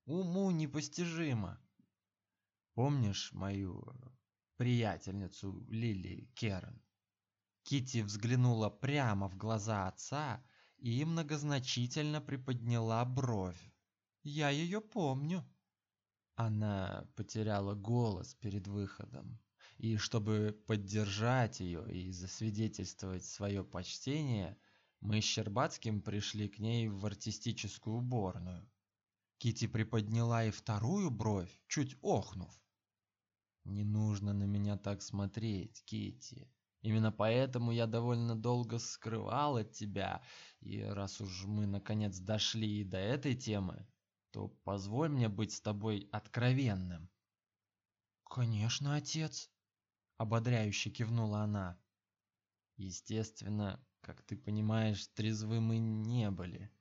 Speaker 2: Уму непостижимо. Помнишь мою приятельницу Лили Керн? Кити взглянула прямо в глаза отца и многозначительно приподняла бровь. Я ее помню. Она потеряла голос перед выходом, и чтобы поддержать ее и засвидетельствовать свое почтение, мы с Щербацким пришли к ней в артистическую уборную. Кити приподняла и вторую бровь, чуть охнув. Не нужно на меня так смотреть, Кити. Именно поэтому я довольно долго скрывал от тебя, и раз уж мы наконец дошли и до этой темы, то позволь мне быть с тобой откровенным. Конечно, отец, ободряюще кивнула она. Естественно, как ты понимаешь, трезвы мы не были.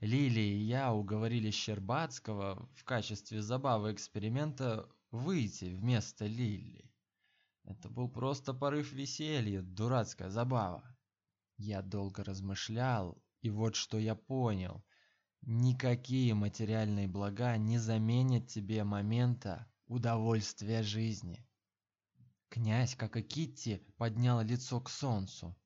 Speaker 2: Лили и я уговорили Щербацкого в качестве забавы эксперимента выйти вместо Лили. Это был просто порыв веселья, дурацкая забава. Я долго размышлял, и вот что я понял. Никакие материальные блага не заменят тебе момента удовольствия жизни. Князь, как и Китти, поднял лицо к солнцу.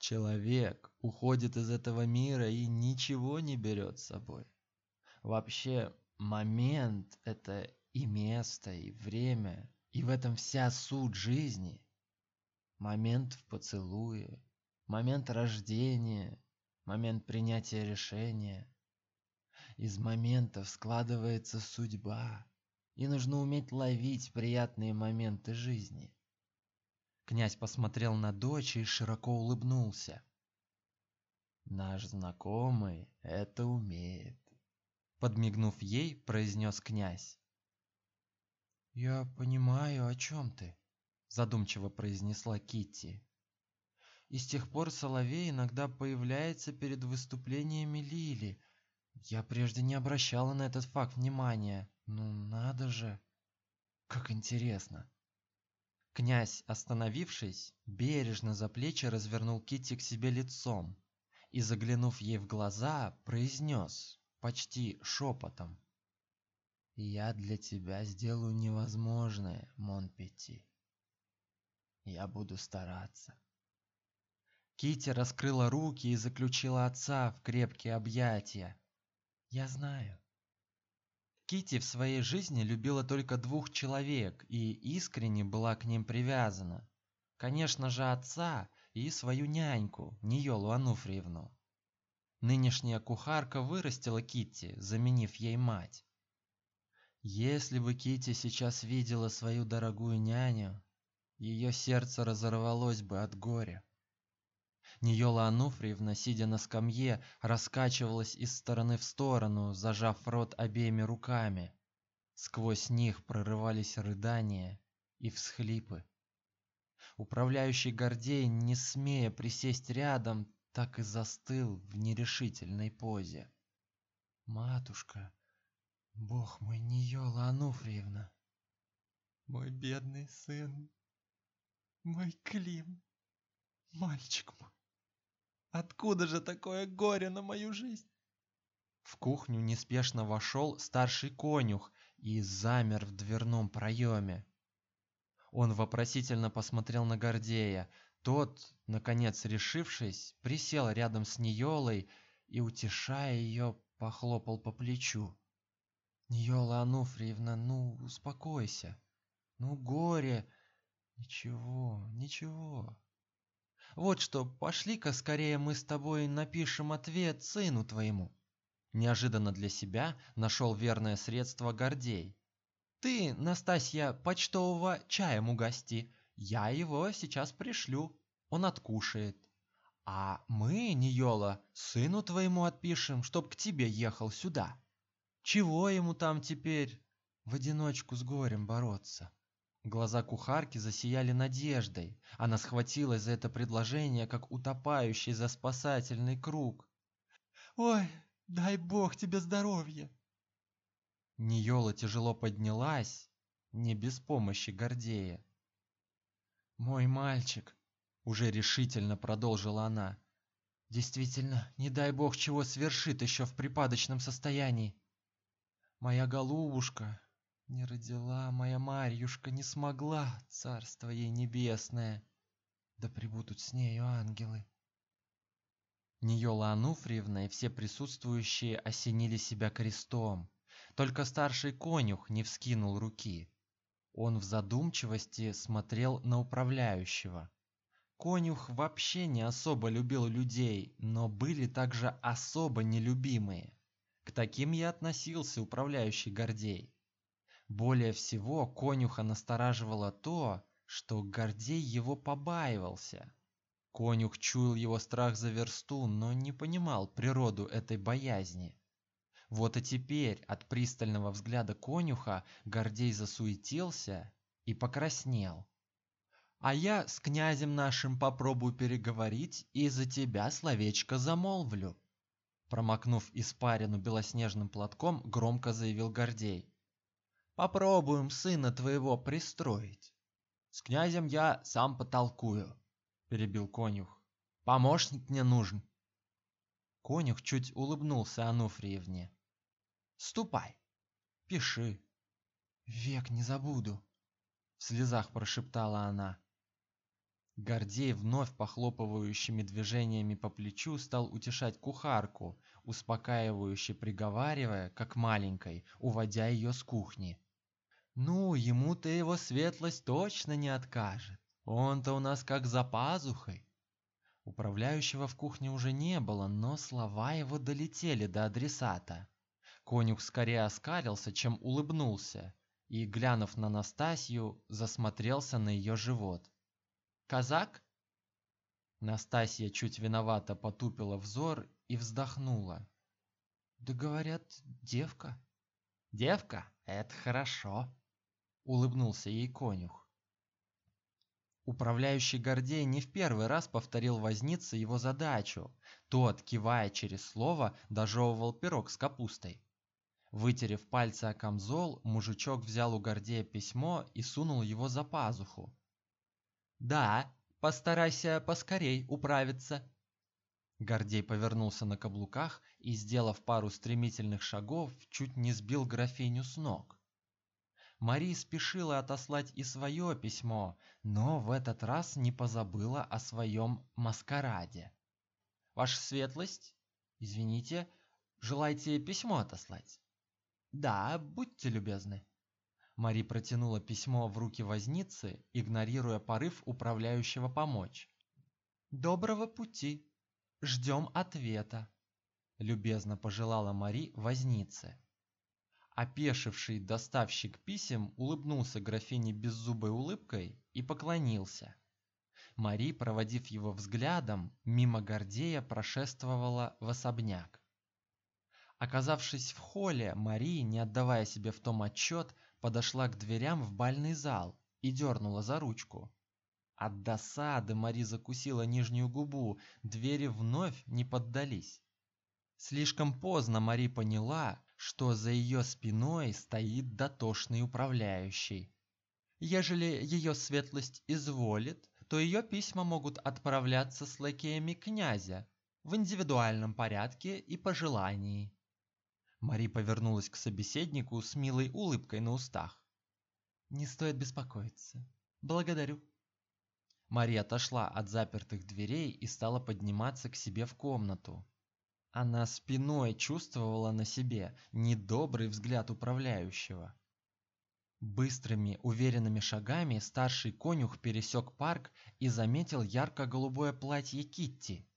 Speaker 2: Человек уходит из этого мира и ничего не берет с собой. Вообще, момент — это и место, и время, и в этом вся суть жизни. Момент в поцелуе, момент рождения, момент принятия решения. Из моментов складывается судьба, и нужно уметь ловить приятные моменты жизни. Князь посмотрел на дочь и широко улыбнулся. Наш знакомый это умеет, подмигнув ей, произнес князь. Я понимаю, о чем ты, задумчиво произнесла Китти. И с тех пор Соловей иногда появляется перед выступлениями Лили. Я прежде не обращала на этот факт внимания. Ну надо же. Как интересно. Князь, остановившись, бережно за плечи развернул Кити к себе лицом и, заглянув ей в глаза, произнес почти шепотом: "Я для тебя сделаю невозможное, Монпети. Я буду стараться". Кити раскрыла руки и заключила отца в крепкие объятия. "Я знаю. Кити в своей жизни любила только двух человек и искренне была к ним привязана. Конечно же, отца и свою няньку, Ниёлу Ануфриевну. Нынешняя кухарка вырастила Кити, заменив ей мать. Если бы Кити сейчас видела свою дорогую няню, ее сердце разорвалось бы от горя.
Speaker 1: Ниола Ануфриевна, сидя на скамье, раскачивалась из стороны в сторону, зажав рот обеими руками. Сквозь них прорывались рыдания и всхлипы. Управляющий Гордей, не смея присесть рядом, так и застыл в нерешительной позе. Матушка, Бог мой, Ниола Ануфриевна, мой бедный сын, мой Клим, мальчик мой. Откуда же такое горе на мою жизнь? В кухню неспешно вошел старший конюх и замер в дверном проеме. Он вопросительно посмотрел на Гордея. Тот, наконец решившись, присел рядом с Ниолой и, утешая ее, похлопал по плечу. Ниола Ануфриевна, ну, успокойся. Ну, горе. Ничего, ничего. Вот что, пошли-ка скорее мы с тобой напишем ответ сыну твоему. Неожиданно для себя нашел верное средство Гордей. Ты, Настасья, почтового чаем угости. Я его сейчас пришлю. Он откушает. А мы, Ниола, сыну твоему отпишем, чтоб к тебе ехал сюда. Чего ему там теперь в одиночку с горем бороться? Глаза кухарки засияли надеждой. Она схватилась за это предложение, как утопающий за спасательный круг. Ой, дай бог тебе здоровья. Ниола тяжело поднялась, не без помощи Гордея. Мой мальчик, уже решительно продолжила она. Действительно, не дай бог чего свершит еще в припадочном состоянии. Моя голубушка, не родила моя Марьюшка, не смогла, царство ей небесное. Да пребудут с нею ангелы. Ниола Ануфриевна и все присутствующие осенили себя крестом. Только старший конюх не вскинул руки. Он в задумчивости смотрел на управляющего. Конюх вообще не особо любил людей, но были также особо нелюбимые. К таким я относился управляющий Гордей. Более всего конюха настораживало то, что Гордей его побаивался. Конюх чуял его страх за версту, но не понимал природу этой боязни. Вот и теперь от пристального взгляда конюха Гордей засуетился и покраснел. А я с князем нашим попробую переговорить и за тебя словечко замолвлю. Промокнув испарину белоснежным платком, громко заявил Гордей. Попробуем сына твоего пристроить. С князем я сам потолкую, перебил конюх. Помощник мне нужен. Конюх чуть улыбнулся Ануфриевне. Ступай, пиши. Век не забуду, в слезах прошептала она. Гордей вновь похлопывающими движениями по плечу стал утешать кухарку, успокаивающе приговаривая, как маленькой, уводя ее с кухни. Ну, ему-то его светлость точно не откажет. Он-то у нас как за пазухой. Управляющего в кухне уже не было, но слова его долетели до адресата. Конюх скорее оскалился, чем улыбнулся, и, глянув на Настасью, засмотрелся на ее живот. Казак? Настасья чуть виновато потупила взор и вздохнула. Да говорят, девка. Девка это хорошо улыбнулся ей конюх. Управляющий Гордей не в первый раз повторил вознице его задачу. Тот, кивая через слово, дожевывал пирог с капустой. Вытерев пальцы о камзол, мужичок взял у Гордея письмо и сунул его за пазуху. Да, постарайся поскорей управиться. Гордей повернулся на каблуках и, сделав пару стремительных шагов, чуть не сбил графиню с ног. Мари спешила отослать и свое письмо, но в этот раз не позабыла о своем маскараде. Ваша светлость, извините, желаете письмо отослать? Да, будьте любезны. Мари протянула письмо в руки возницы, игнорируя порыв управляющего помочь. Доброго пути. Ждем ответа, любезно пожелала Мари вознице. Опешивший доставщик писем улыбнулся графине беззубой улыбкой и поклонился. Мари, проводив его взглядом, мимо Гордея прошествовала в особняк. Оказавшись в холле, Мари, не отдавая себе в том отчет, подошла к дверям в бальный зал и дернула за ручку. От досады Мари закусила нижнюю губу, двери вновь не поддались. Слишком поздно Мари поняла, что за ее спиной стоит дотошный управляющий. Ежели ее светлость изволит, то ее письма могут отправляться с лакеями князя в индивидуальном порядке и по желанию. Мари повернулась к собеседнику с милой улыбкой на устах. Не стоит беспокоиться. Благодарю. Мари отошла от запертых дверей и стала подниматься к себе в комнату. Она спиной чувствовала на себе недобрый взгляд управляющего. Быстрыми, уверенными шагами старший конюх пересек парк и заметил ярко-голубое платье Китти.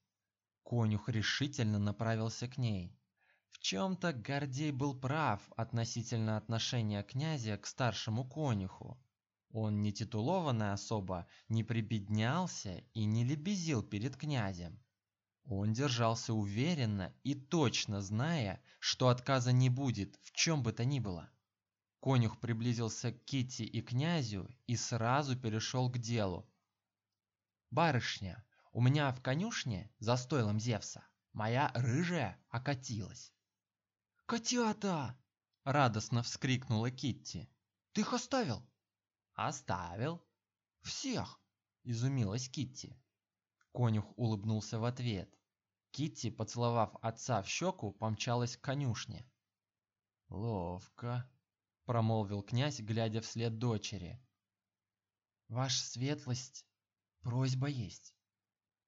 Speaker 1: Конюх решительно направился к ней. В чем-то Гордей был прав относительно отношения князя к старшему конюху. Он не титулованная особа, не прибеднялся и не лебезил перед князем. Он держался уверенно и точно зная, что отказа не будет в чем бы то ни было. Конюх приблизился к Кити и князю и сразу перешел к делу. Барышня, у меня в конюшне за стойлом Зевса моя рыжая окатилась. Котята! радостно вскрикнула Китти. Ты их оставил? Оставил. Всех? изумилась Китти. Конюх улыбнулся в ответ. Китти, поцеловав отца в щеку, помчалась к конюшне. Ловко, промолвил князь, глядя вслед дочери. Ваша светлость, просьба есть.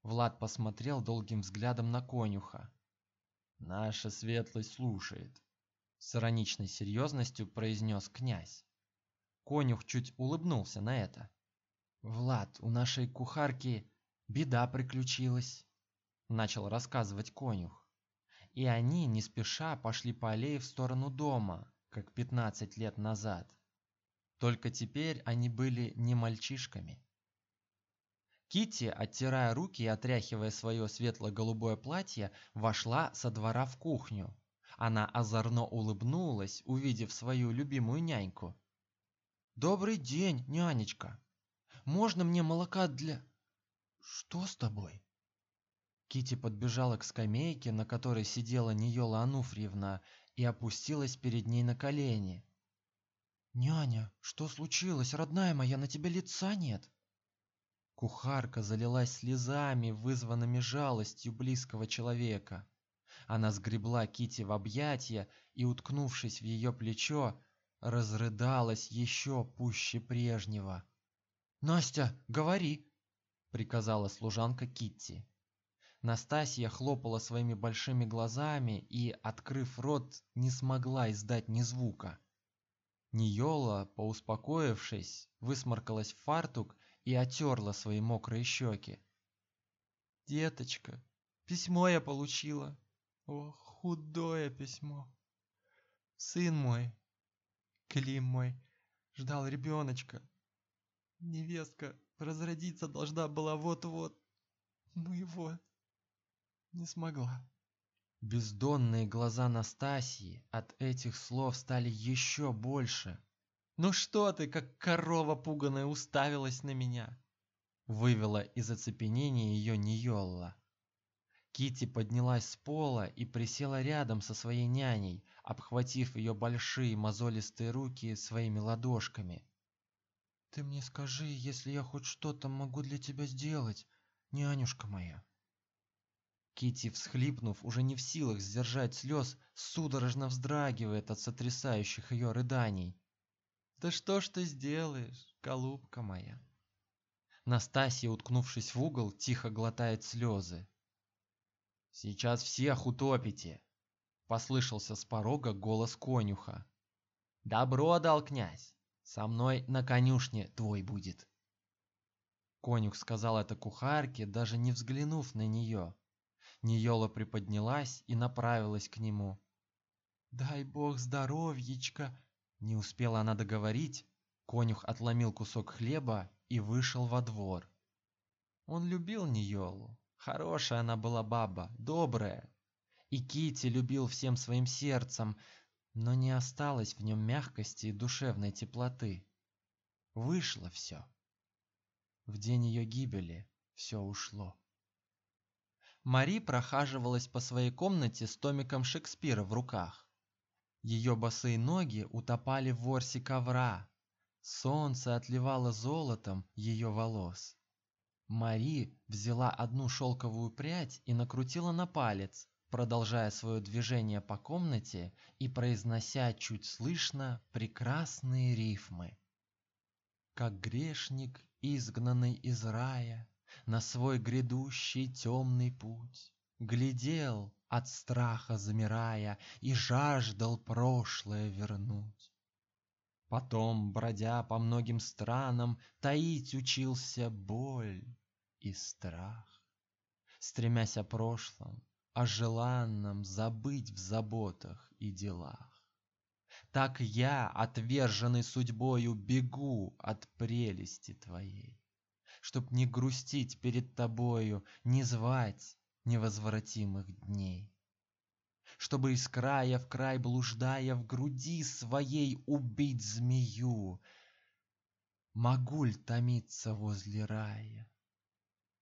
Speaker 1: Влад посмотрел долгим взглядом на конюха. Наша светлость слушает, с ироничной серьезностью произнес князь. Конюх чуть улыбнулся на это. Влад, у нашей кухарки беда приключилась, начал рассказывать конюх. И они не спеша пошли по аллее в сторону дома, как пятнадцать лет назад. Только теперь они были не мальчишками. Кити, оттирая руки и отряхивая свое светло-голубое платье, вошла со двора в кухню. Она озорно улыбнулась, увидев свою любимую няньку. Добрый день, нянечка. Можно мне молока для Что с тобой? Кити подбежала к скамейке, на которой сидела Ниола Ануфриевна, и опустилась перед ней на колени. Няня, что случилось, родная моя, на тебе лица нет? Кухарка залилась слезами, вызванными жалостью близкого человека. Она сгребла Кити в объятия и, уткнувшись в ее плечо, разрыдалась еще пуще прежнего. Настя, говори, приказала служанка Китти. Настасья хлопала своими большими глазами и, открыв рот, не смогла издать ни звука. Ниола, поуспокоившись, высморкалась в фартук и отерла свои мокрые щеки. Деточка, письмо я получила. Ох, худое письмо. Сын мой, Клим мой, ждал ребеночка. Невестка разродиться должна была вот-вот. Ну и вот не смогла. Бездонные глаза Настасьи от этих слов стали еще больше. Ну что ты, как корова пуганая, уставилась на меня? Вывела из оцепенения ее Ниолла. Кити поднялась с пола и присела рядом со своей няней, обхватив ее большие мозолистые руки своими ладошками. Ты мне скажи, если я хоть что-то могу для тебя сделать, нянюшка моя. Кити, всхлипнув, уже не в силах сдержать слез, судорожно вздрагивает от сотрясающих ее рыданий. Да что ж ты сделаешь, голубка моя? Настасья, уткнувшись в угол, тихо глотает слезы. Сейчас всех утопите, послышался с порога голос конюха. Добро дал князь. Со мной на конюшне твой будет. Конюх сказал это кухарке, даже не взглянув на нее. Ниола приподнялась и направилась к нему. Дай бог здоровьечка, не успела она договорить, конюх отломил кусок хлеба и вышел во двор. Он любил Ниолу. Хорошая она была баба, добрая. И Кити любил всем своим сердцем, но не осталось в нем мягкости и душевной теплоты. Вышло все. В день ее гибели все ушло. Мари прохаживалась по своей комнате с томиком Шекспира в руках. Ее босые ноги утопали в ворсе ковра. Солнце отливало золотом ее волос. Мари взяла одну шелковую прядь и накрутила на палец, продолжая свое движение по комнате и произнося чуть слышно прекрасные рифмы. Как грешник, изгнанный из рая, на свой грядущий темный путь, глядел от страха замирая и жаждал прошлое вернуть. Потом, бродя по многим странам, таить учился боль и страх, стремясь о прошлом, о желанном забыть в заботах и делах. Так я, отверженный судьбою, бегу от прелести твоей, чтоб не грустить перед тобою, не звать невозвратимых дней. Чтобы из края в край блуждая в груди своей убить змею, могу ль томиться возле рая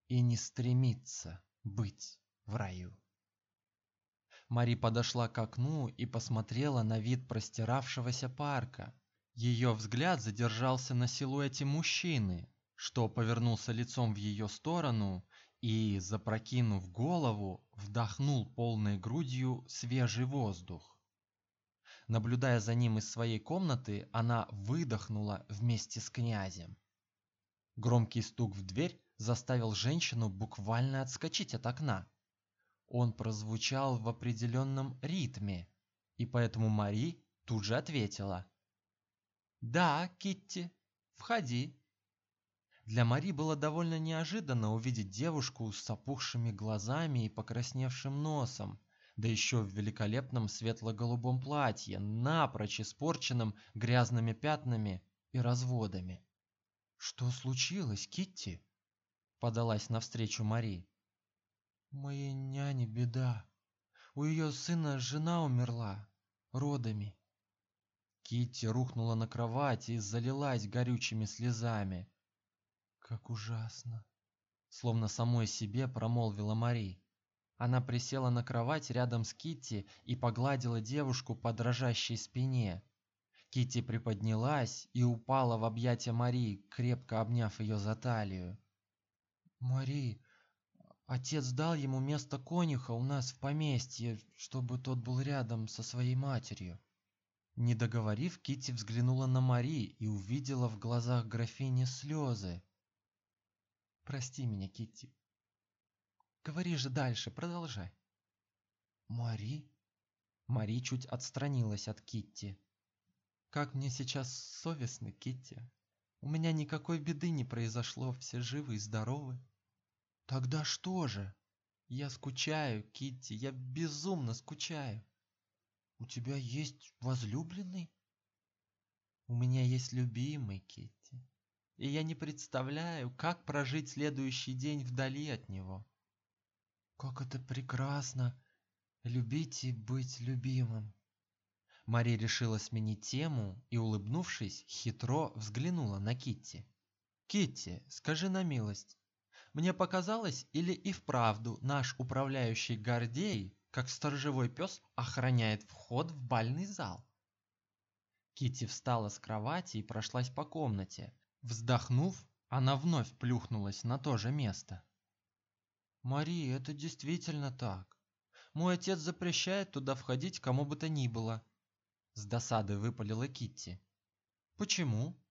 Speaker 1: и не стремиться быть в раю? Мари подошла к окну и посмотрела на вид простиравшегося парка. Ее взгляд задержался на силуэте мужчины, что повернулся лицом в ее сторону и, запрокинув голову, вдохнул полной грудью свежий воздух. Наблюдая за ним из своей комнаты, она выдохнула вместе с князем. Громкий стук в дверь заставил женщину буквально отскочить от окна. Он прозвучал в определенном ритме, и поэтому Мари тут же ответила: "Да, Китти, входи". Для Мари было довольно неожиданно увидеть девушку с опухшими глазами и покрасневшим носом, да еще в великолепном светло-голубом платье, напрочь испорченном грязными пятнами и разводами. Что случилось, Китти? подалась навстречу Мари. Моей няне беда. У ее сына жена умерла родами. Китти рухнула на кровать и залилась горючими слезами. Как ужасно, словно самой себе промолвила Мари. Она присела на кровать рядом с Китти и погладила девушку по дрожащей спине. Китти приподнялась и упала в объятия Мари, крепко обняв ее за талию. Мари, отец дал ему место конюха у нас в поместье, чтобы тот был рядом со своей матерью. Не договорив, Китти взглянула на Мари и увидела в глазах графини слезы. Прости меня, Китти. Говори же дальше, продолжай. Мари? Мари чуть отстранилась от Китти. Как мне сейчас совестно, Китти. У меня никакой беды не произошло, все живы и здоровы. Тогда что же? Я скучаю, Китти, я безумно скучаю. У тебя есть возлюбленный? У меня есть любимый, Китти и я не представляю, как прожить следующий день вдали от него. Как это прекрасно любить и быть любимым. Мария решила сменить тему и, улыбнувшись, хитро взглянула на Китти. Китти, скажи на милость, мне показалось или и вправду наш управляющий Гордей, как сторожевой пес, охраняет вход в бальный зал? Китти встала с кровати и прошлась по комнате, Вздохнув, она вновь плюхнулась на то же место. Мари, это действительно так. Мой отец запрещает туда входить кому бы то ни было. С досадой выпалила Китти. Почему?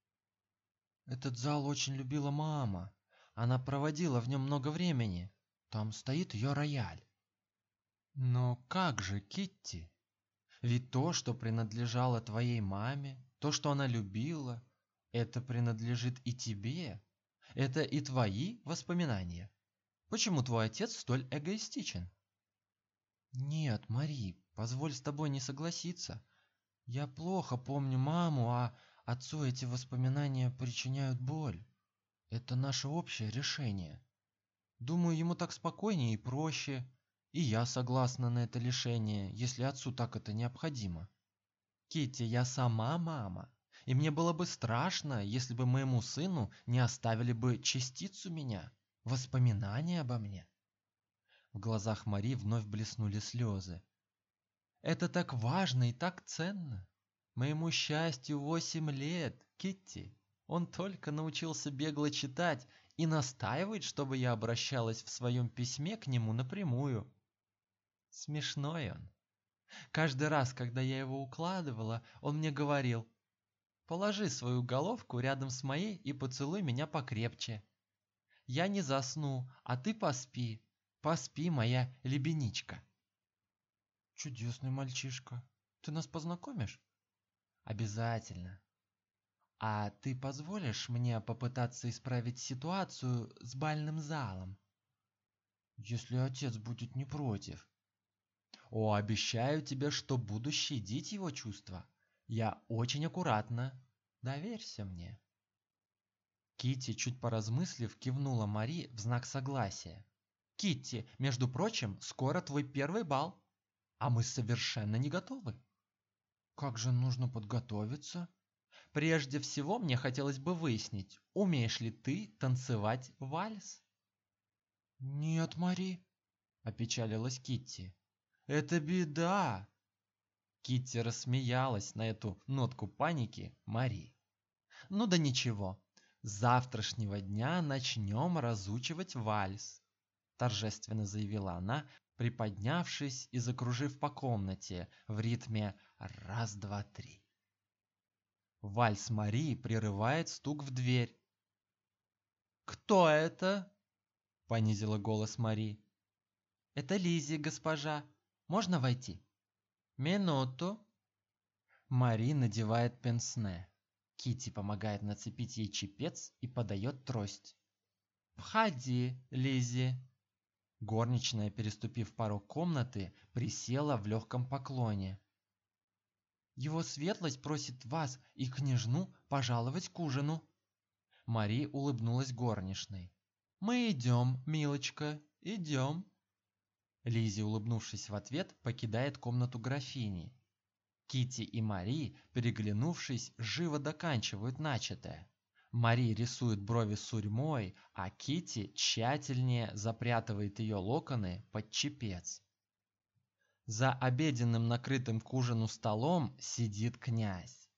Speaker 1: Этот зал очень любила мама. Она проводила в нем много времени. Там стоит ее рояль. Но как же, Китти? Ведь то, что принадлежало твоей маме, то, что она любила, это принадлежит и тебе. Это и твои воспоминания. Почему твой отец столь эгоистичен? Нет, Мари, позволь с тобой не согласиться. Я плохо помню маму, а отцу эти воспоминания причиняют боль. Это наше общее решение.
Speaker 2: Думаю, ему так спокойнее и проще. И я согласна на это лишение, если отцу так это необходимо. Китти, я сама мама, и мне было бы страшно, если бы моему сыну не оставили бы частицу меня, воспоминания обо мне. В глазах Мари вновь блеснули слезы. Это так важно и так ценно. Моему счастью восемь лет, Китти. Он только научился бегло читать и настаивает, чтобы я обращалась в своем письме к нему напрямую. Смешной он. Каждый раз, когда я его укладывала, он мне говорил: "Положи свою головку рядом с моей и поцелуй меня покрепче. Я не засну, а ты поспи. Поспи, моя лебеничка". Чудесный мальчишка. Ты нас познакомишь? Обязательно. А ты позволишь мне попытаться исправить ситуацию с бальным залом? Если отец будет не против. О, обещаю тебе, что буду щадить его чувства. Я очень аккуратна. Доверься мне. Китти, чуть поразмыслив, кивнула Мари в знак согласия. Китти, между прочим, скоро твой первый бал, а мы совершенно не готовы. Как же нужно подготовиться? Прежде всего, мне хотелось бы выяснить, умеешь ли ты танцевать вальс? Нет, Мари, опечалилась Китти. Это беда. Китти рассмеялась на эту нотку паники Мари. Ну да ничего. С завтрашнего дня начнем разучивать вальс, торжественно заявила она, приподнявшись и закружив по комнате в ритме раз, два, три. Вальс Марии прерывает стук в дверь. Кто это? понизила голос Мари. Это Лизи, госпожа. Можно войти? Минуту. Мари надевает пенсне. Кити помогает нацепить ей чепец и подает трость. Входи, Лизи. Горничная, переступив порог комнаты, присела в легком поклоне. Его светлость просит вас и княжну пожаловать к ужину. Мари улыбнулась горничной. Мы идем, милочка, идем. Лизи, улыбнувшись в ответ, покидает комнату графини. Кити и Мари, переглянувшись, живо доканчивают начатое. Мари рисует брови сурьмой, а Кити тщательнее запрятывает ее локоны под чепец. За обеденным накрытым к ужину столом сидит князь.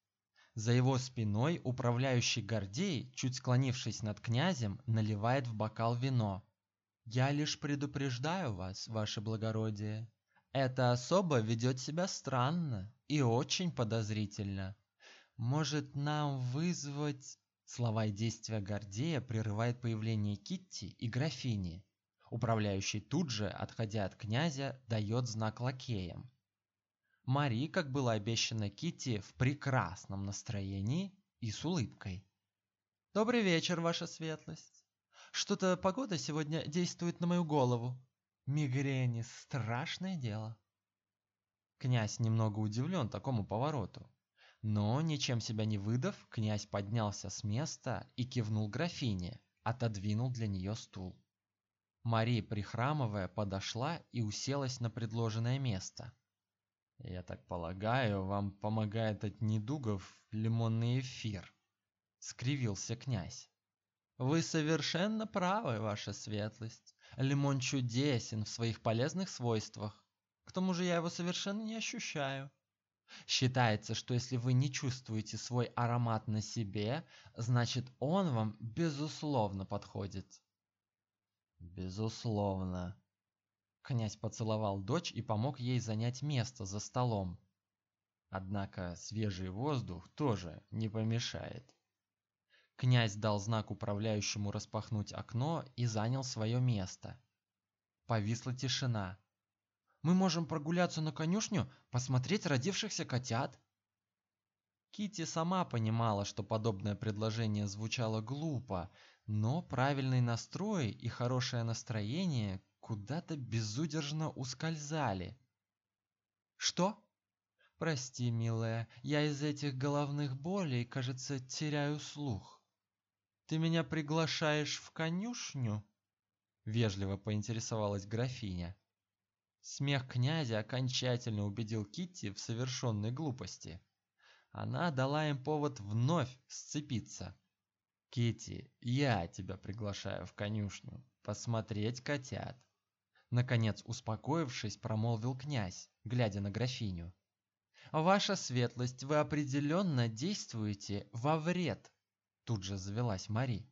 Speaker 2: За его спиной управляющий Гордей, чуть склонившись над князем, наливает в бокал вино. Я лишь предупреждаю вас, ваше благородие. Эта особа ведет себя странно и очень подозрительно. Может, нам вызвать Слова и действия Гордея прерывает появление Китти и графини. Управляющий тут же, отходя от князя, дает знак лакеям. Мари, как было обещано Китти, в прекрасном настроении и с улыбкой. Добрый вечер, ваша светлость. Что-то погода сегодня действует на мою голову. Мигрени страшное дело. Князь немного удивлен такому повороту. Но, ничем себя не выдав, князь поднялся с места и кивнул графине, отодвинул для нее стул. Мария, прихрамывая, подошла и уселась на предложенное место. Я так полагаю, вам помогает от недугов лимонный эфир, скривился князь. Вы совершенно правы, ваша светлость. Лимон чудесен в своих полезных свойствах. К тому же я его совершенно не ощущаю. Считается, что если вы не чувствуете свой аромат на себе, значит, он вам безусловно подходит. Безусловно. Князь поцеловал дочь и помог ей занять место за столом. Однако свежий воздух тоже не помешает. Князь дал знак управляющему распахнуть окно и занял свое место. Повисла тишина. Мы можем прогуляться на конюшню, посмотреть родившихся котят. Кити сама понимала, что подобное предложение звучало глупо, но правильный настрой и хорошее настроение куда-то безудержно ускользали. Что? Прости, милая, я из этих головных болей, кажется, теряю слух. Ты меня приглашаешь в конюшню?
Speaker 1: вежливо поинтересовалась графиня. Смех князя окончательно убедил Китти в совершенной глупости. Она дала им повод вновь сцепиться. Китти, я тебя приглашаю в конюшню посмотреть котят. Наконец, успокоившись, промолвил князь, глядя на графиню. Ваша светлость, вы определенно действуете во вред. Тут же завелась Мари.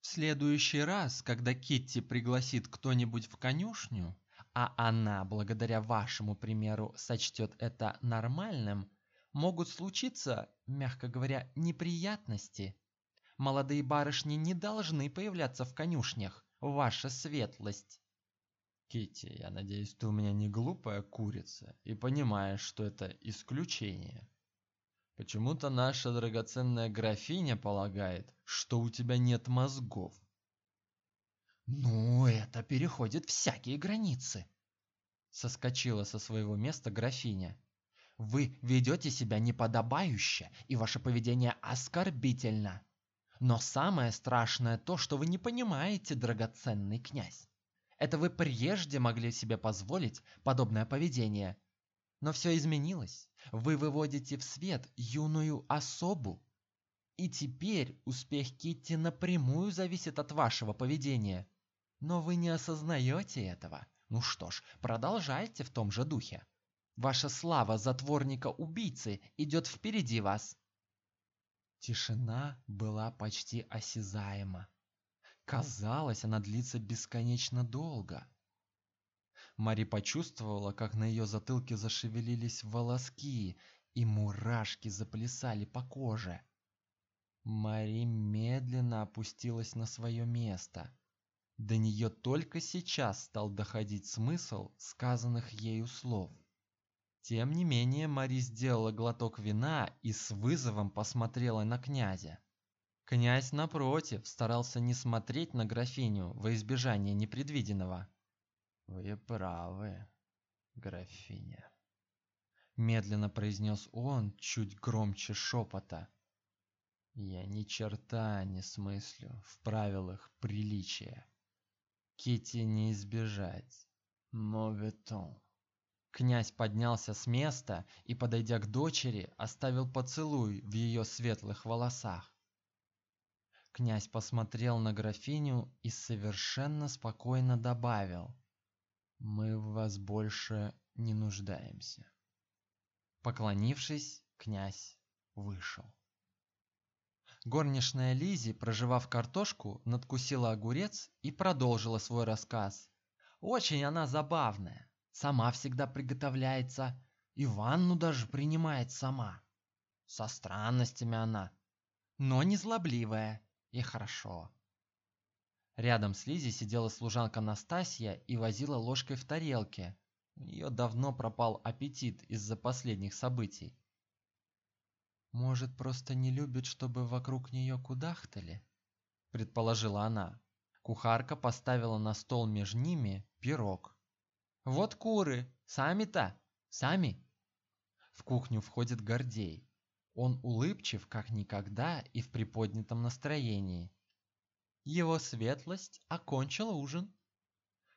Speaker 1: В следующий раз, когда Китти пригласит кто-нибудь в конюшню, а она, благодаря вашему примеру, сочтет это нормальным, могут случиться, мягко говоря, неприятности. Молодые барышни не должны появляться в конюшнях, ваша светлость. Кити, я надеюсь, ты у меня не глупая курица и понимаешь, что это исключение. Почему-то наша драгоценная графиня полагает, что у тебя нет мозгов.
Speaker 2: Ну, это переходит всякие границы.
Speaker 1: Соскочила со своего места графиня.
Speaker 2: Вы ведете себя неподобающе, и ваше поведение оскорбительно. Но самое страшное то, что вы не понимаете, драгоценный князь. Это вы прежде могли себе позволить подобное поведение. Но все изменилось. Вы выводите в свет юную особу. И теперь успех Китти напрямую зависит от вашего поведения. Но вы не осознаете этого. Ну что ж, продолжайте в том же духе. Ваша слава затворника-убийцы идет впереди вас. Тишина была почти осязаема. Казалось, она длится бесконечно долго. Мари почувствовала, как на ее затылке зашевелились волоски, и мурашки заплясали по коже. Мари медленно опустилась на свое место. До нее только сейчас стал доходить смысл сказанных ею слов. Тем не менее, Мари сделала глоток вина и с вызовом посмотрела на князя. Князь напротив старался не смотреть на графиню во избежание непредвиденного. Вы правы, графиня, медленно произнес он чуть громче шепота. Я ни черта не смыслю в правилах приличия. Кити не избежать. Моветон. Князь поднялся с места и, подойдя к дочери, оставил поцелуй в ее светлых волосах. Князь посмотрел на графиню и совершенно спокойно добавил: "Мы в вас больше не нуждаемся". Поклонившись, князь вышел. Горничная Лизи, прожевав картошку, надкусила огурец и продолжила свой рассказ. Очень она забавная. Сама всегда приготовляется, и ванну даже принимает сама. Со странностями она, но не злобливая, и хорошо. Рядом с Лизи сидела служанка Настасья и возила ложкой в тарелке. У нее давно пропал аппетит из-за последних событий. Может, просто не любит, чтобы вокруг нее кудахтали, предположила она. Кухарка поставила на стол между ними пирог. Вот куры, сами-то, сами. В кухню входит Гордей. Он улыбчив как никогда и в приподнятом настроении. Его светлость окончила ужин.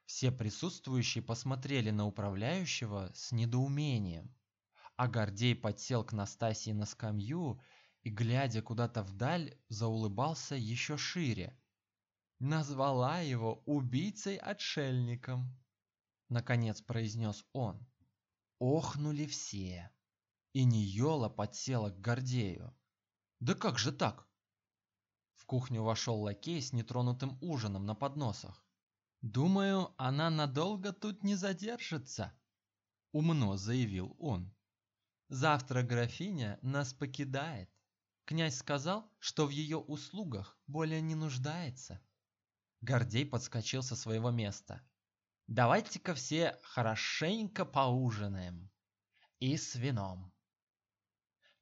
Speaker 2: Все присутствующие посмотрели на управляющего с недоумением, а Гордей подсел к Настасии на скамью и, глядя куда-то вдаль, заулыбался еще шире. Назвала его убийцей-отшельником наконец произнес он. Охнули все. И Ниола подсела к Гордею. Да как же так? В кухню вошел лакей с нетронутым ужином на подносах. Думаю, она надолго тут не задержится, умно заявил он. Завтра графиня нас покидает. Князь сказал, что в ее услугах более не нуждается. Гордей подскочил со своего места. Давайте-ка все хорошенько поужинаем. И с вином.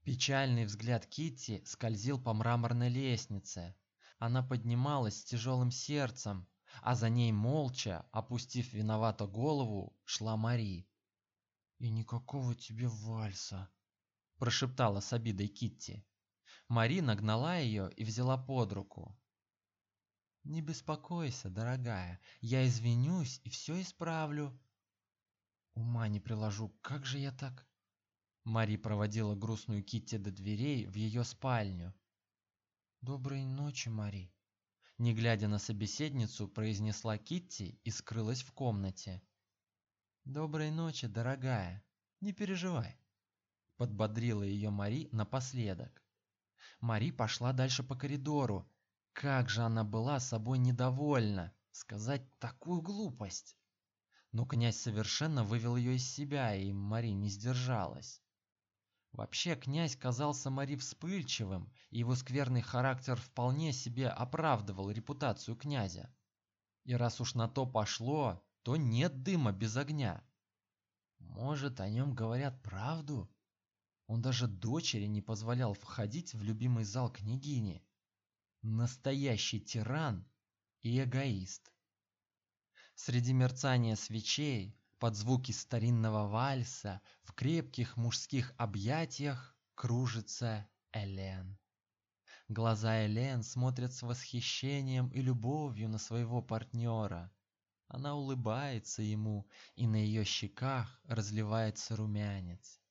Speaker 2: Печальный взгляд Китти скользил по мраморной лестнице. Она поднималась с тяжелым сердцем, а за ней молча, опустив виновато голову, шла Мари. И никакого тебе вальса, прошептала с обидой Китти. Мари нагнала ее и взяла под руку. Не беспокойся, дорогая, я извинюсь и все исправлю. Ума не приложу, как же я так? Мари проводила грустную Китти до дверей в ее спальню. Доброй ночи, Мари. Не глядя на собеседницу, произнесла Китти и скрылась в комнате. Доброй ночи, дорогая. Не переживай, подбодрила ее Мари напоследок. Мари пошла дальше по коридору. Как же она была собой недовольна, сказать такую глупость. Но князь совершенно вывел ее из себя, и Мари не сдержалась. Вообще князь казался Мари вспыльчивым, и его скверный характер вполне себе оправдывал репутацию князя. И раз уж на то пошло, то нет дыма без огня. Может, о нем говорят правду? Он даже дочери не позволял входить в любимый зал княгини. Настоящий тиран и эгоист. Среди мерцания свечей, под звуки старинного вальса, в крепких мужских объятиях кружится Элен. Глаза Элен смотрят с восхищением и любовью на своего партнера. Она улыбается ему, и на ее щеках разливается румянец.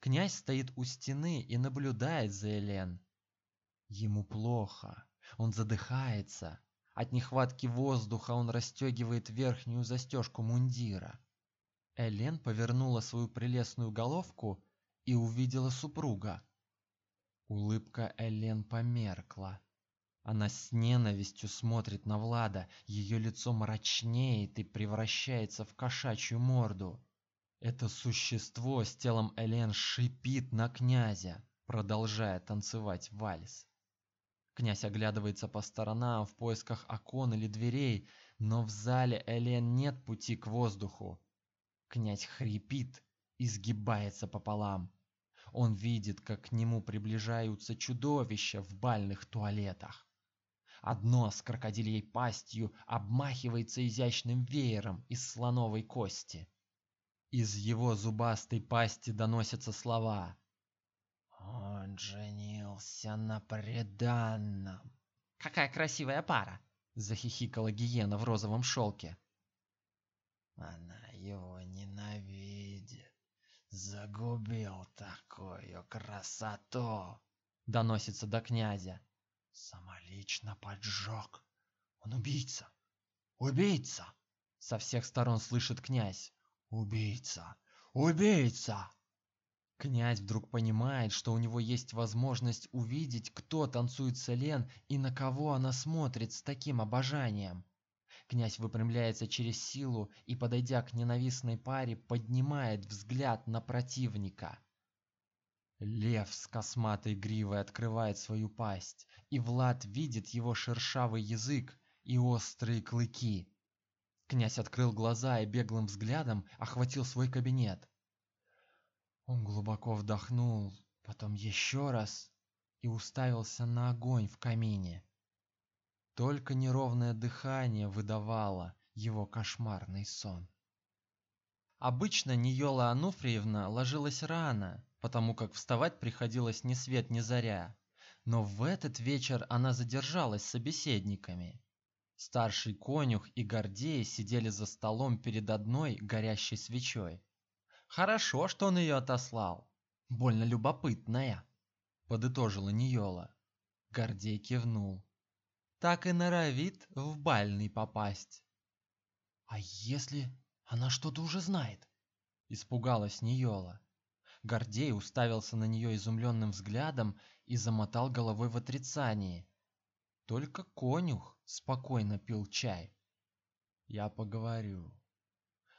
Speaker 2: Князь стоит у стены и наблюдает за Элен. Ему плохо, он задыхается, от нехватки воздуха он расстегивает верхнюю застежку мундира. Элен повернула свою прелестную головку и увидела супруга. Улыбка Элен померкла. Она с ненавистью смотрит на Влада, ее лицо мрачнеет и превращается в кошачью морду. Это существо с телом Элен шипит на князя, продолжая танцевать вальс. Князь оглядывается по сторонам в поисках окон или дверей, но в зале Элен нет пути к воздуху. Князь хрипит и сгибается пополам. Он видит, как к нему приближаются чудовища в бальных туалетах. Одно с крокодильей пастью обмахивается изящным веером из слоновой кости. Из его зубастой пасти доносятся слова: он женился на преданном. Какая красивая пара, захихикала гиена в розовом шелке. Она его ненавидит. Загубил такую красоту, доносится до князя. Самолично поджег. Он убийца. Убийца. Со всех сторон слышит князь. Убийца. Убийца. Князь вдруг понимает, что у него есть возможность увидеть, кто танцует с Элен и на кого она смотрит с таким обожанием. Князь выпрямляется через силу и, подойдя к ненавистной паре, поднимает взгляд на противника. Лев с косматой гривой открывает свою пасть, и Влад видит его шершавый язык и острые клыки. Князь открыл глаза и беглым взглядом охватил свой кабинет. Он глубоко вдохнул, потом еще раз и уставился на огонь в камине. Только неровное дыхание выдавало его кошмарный сон. Обычно Ниола Ануфриевна ложилась рано, потому как вставать приходилось ни свет ни заря. Но в этот вечер она задержалась с собеседниками. Старший конюх и Гордей сидели за столом перед одной горящей свечой. Хорошо, что он ее отослал. Больно любопытная, подытожила Ниола. Гордей кивнул. Так и норовит в бальный попасть. А если она что-то уже знает? Испугалась Ниола. Гордей уставился на нее изумленным взглядом и замотал головой в отрицании. Только конюх спокойно пил чай. Я поговорю,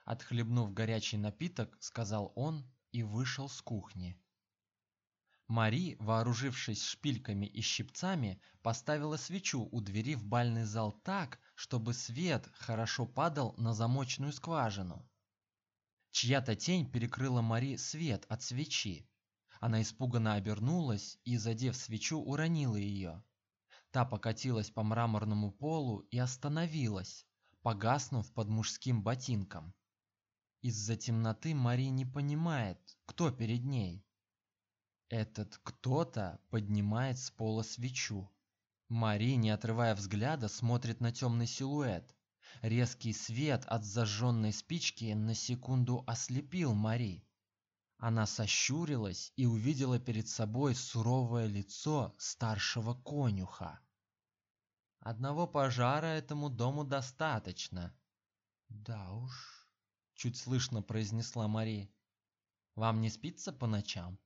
Speaker 2: Отхлебнув горячий напиток, сказал он и вышел с кухни. Мари, вооружившись шпильками и щипцами, поставила свечу у двери в бальный зал так, чтобы свет хорошо падал на замочную скважину. Чья-то тень перекрыла Мари свет от свечи. Она испуганно обернулась и, задев свечу, уронила ее. Та покатилась по мраморному полу и остановилась, погаснув под мужским ботинком. Из-за темноты Мари не понимает, кто перед ней. Этот кто-то поднимает с пола свечу.
Speaker 1: Мари, не отрывая взгляда, смотрит на темный силуэт. Резкий свет от зажженной спички на секунду ослепил Мари. Она сощурилась и увидела перед собой суровое лицо старшего конюха. Одного пожара этому дому достаточно. Да уж, чуть слышно произнесла Мари. Вам не спится по ночам?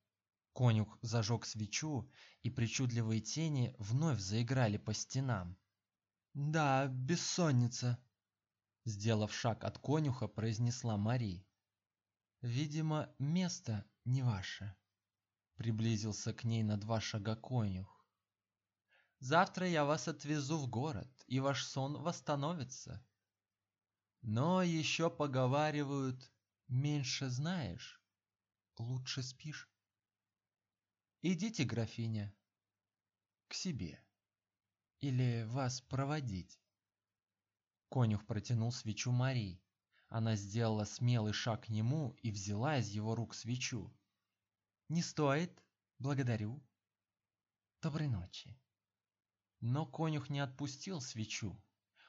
Speaker 1: Конюх зажег свечу, и причудливые тени вновь заиграли по стенам. Да, бессонница, сделав шаг от конюха, произнесла Мари. Видимо, место не ваше. Приблизился к ней на два шага конюх. Завтра я вас отвезу в город, и ваш сон восстановится. Но еще поговаривают, меньше знаешь, лучше спишь. Идите, графиня, к себе. Или вас проводить. Конюх протянул свечу Марии. Она сделала смелый шаг к нему и взяла из его рук свечу. Не стоит, благодарю. Доброй ночи. Но конюх не отпустил свечу.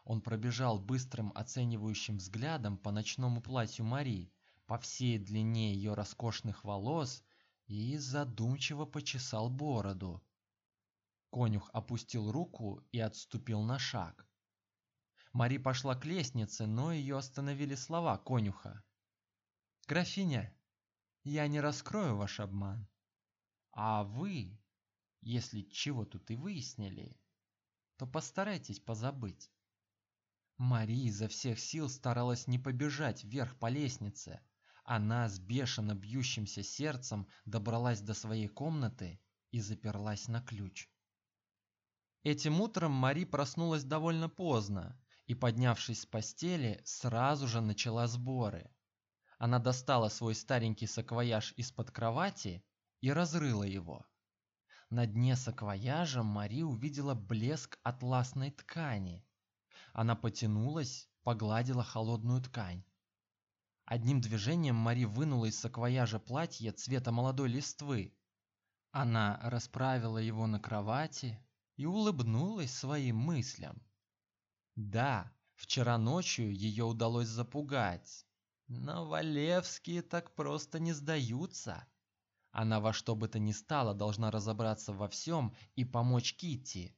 Speaker 1: Он пробежал быстрым оценивающим взглядом по ночному платью Марии, по всей длине ее роскошных волос и задумчиво почесал бороду. Конюх опустил руку и отступил на шаг. Мари пошла к лестнице, но ее остановили слова конюха. Графиня, я не раскрою ваш обман. А вы, если чего тут и выяснили, то постарайтесь позабыть. Мари изо всех сил старалась не побежать вверх по лестнице, она с бешено бьющимся сердцем добралась до своей комнаты и заперлась на ключ. Этим утром Мари проснулась довольно поздно и, поднявшись с постели, сразу же начала сборы. Она достала свой старенький саквояж из-под кровати и разрыла его. На дне саквояжа Мари увидела блеск атласной ткани. Она потянулась, погладила холодную ткань. Одним движением Мари вынула из саквояжа платье цвета молодой листвы. Она расправила его на кровати и улыбнулась своим мыслям. Да, вчера ночью ее удалось запугать, но Валевские так просто не сдаются. Она во что бы то ни стало должна разобраться во всем и помочь Китти.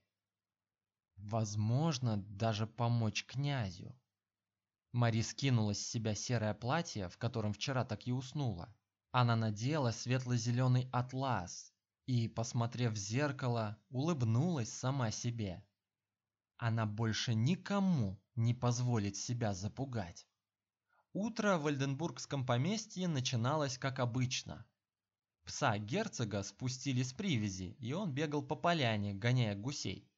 Speaker 1: Возможно, даже помочь князю. Мари скинула с себя серое платье, в котором вчера так и уснула. Она надела светло-зеленый атлас и, посмотрев в зеркало, улыбнулась сама себе. Она больше никому не позволит себя запугать. Утро в Вальденбургском поместье начиналось как обычно. Пса герцога спустили с привязи, и он бегал по поляне, гоняя гусей.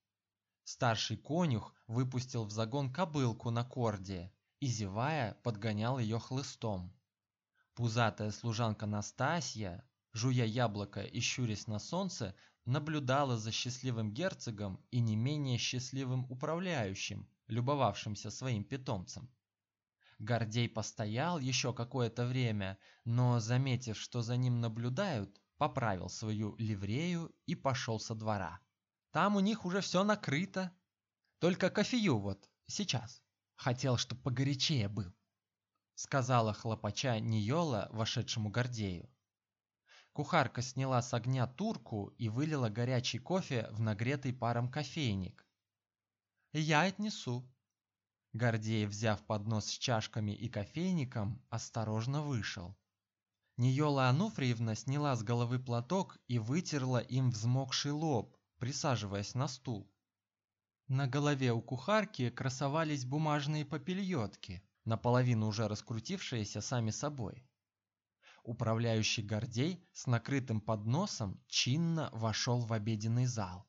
Speaker 1: Старший конюх выпустил в загон кобылку на корде и зевая подгонял ее хлыстом. Пузатая служанка Настасья, жуя яблоко и щурясь на солнце, наблюдала за счастливым герцогом и не менее счастливым управляющим, любовавшимся своим питомцем. Гордей постоял еще какое-то время, но заметив, что за ним наблюдают, поправил свою ливрею и пошел со двора. Там у них уже все накрыто, только кофею вот сейчас. Хотел, чтоб погорячее был, сказала хлопача Ниола вошедшему Гордею. Кухарка сняла с огня турку и вылила горячий кофе в нагретый паром кофейник. Я отнесу. Гордей, взяв поднос с чашками и кофейником, осторожно вышел. Ниола Ануфриевна сняла с головы платок и вытерла им взмокший лоб, присаживаясь на стул. На голове у кухарки красовались бумажные попельотки, наполовину уже раскрутившиеся сами собой. Управляющий Гордей с накрытым подносом чинно вошел в обеденный зал.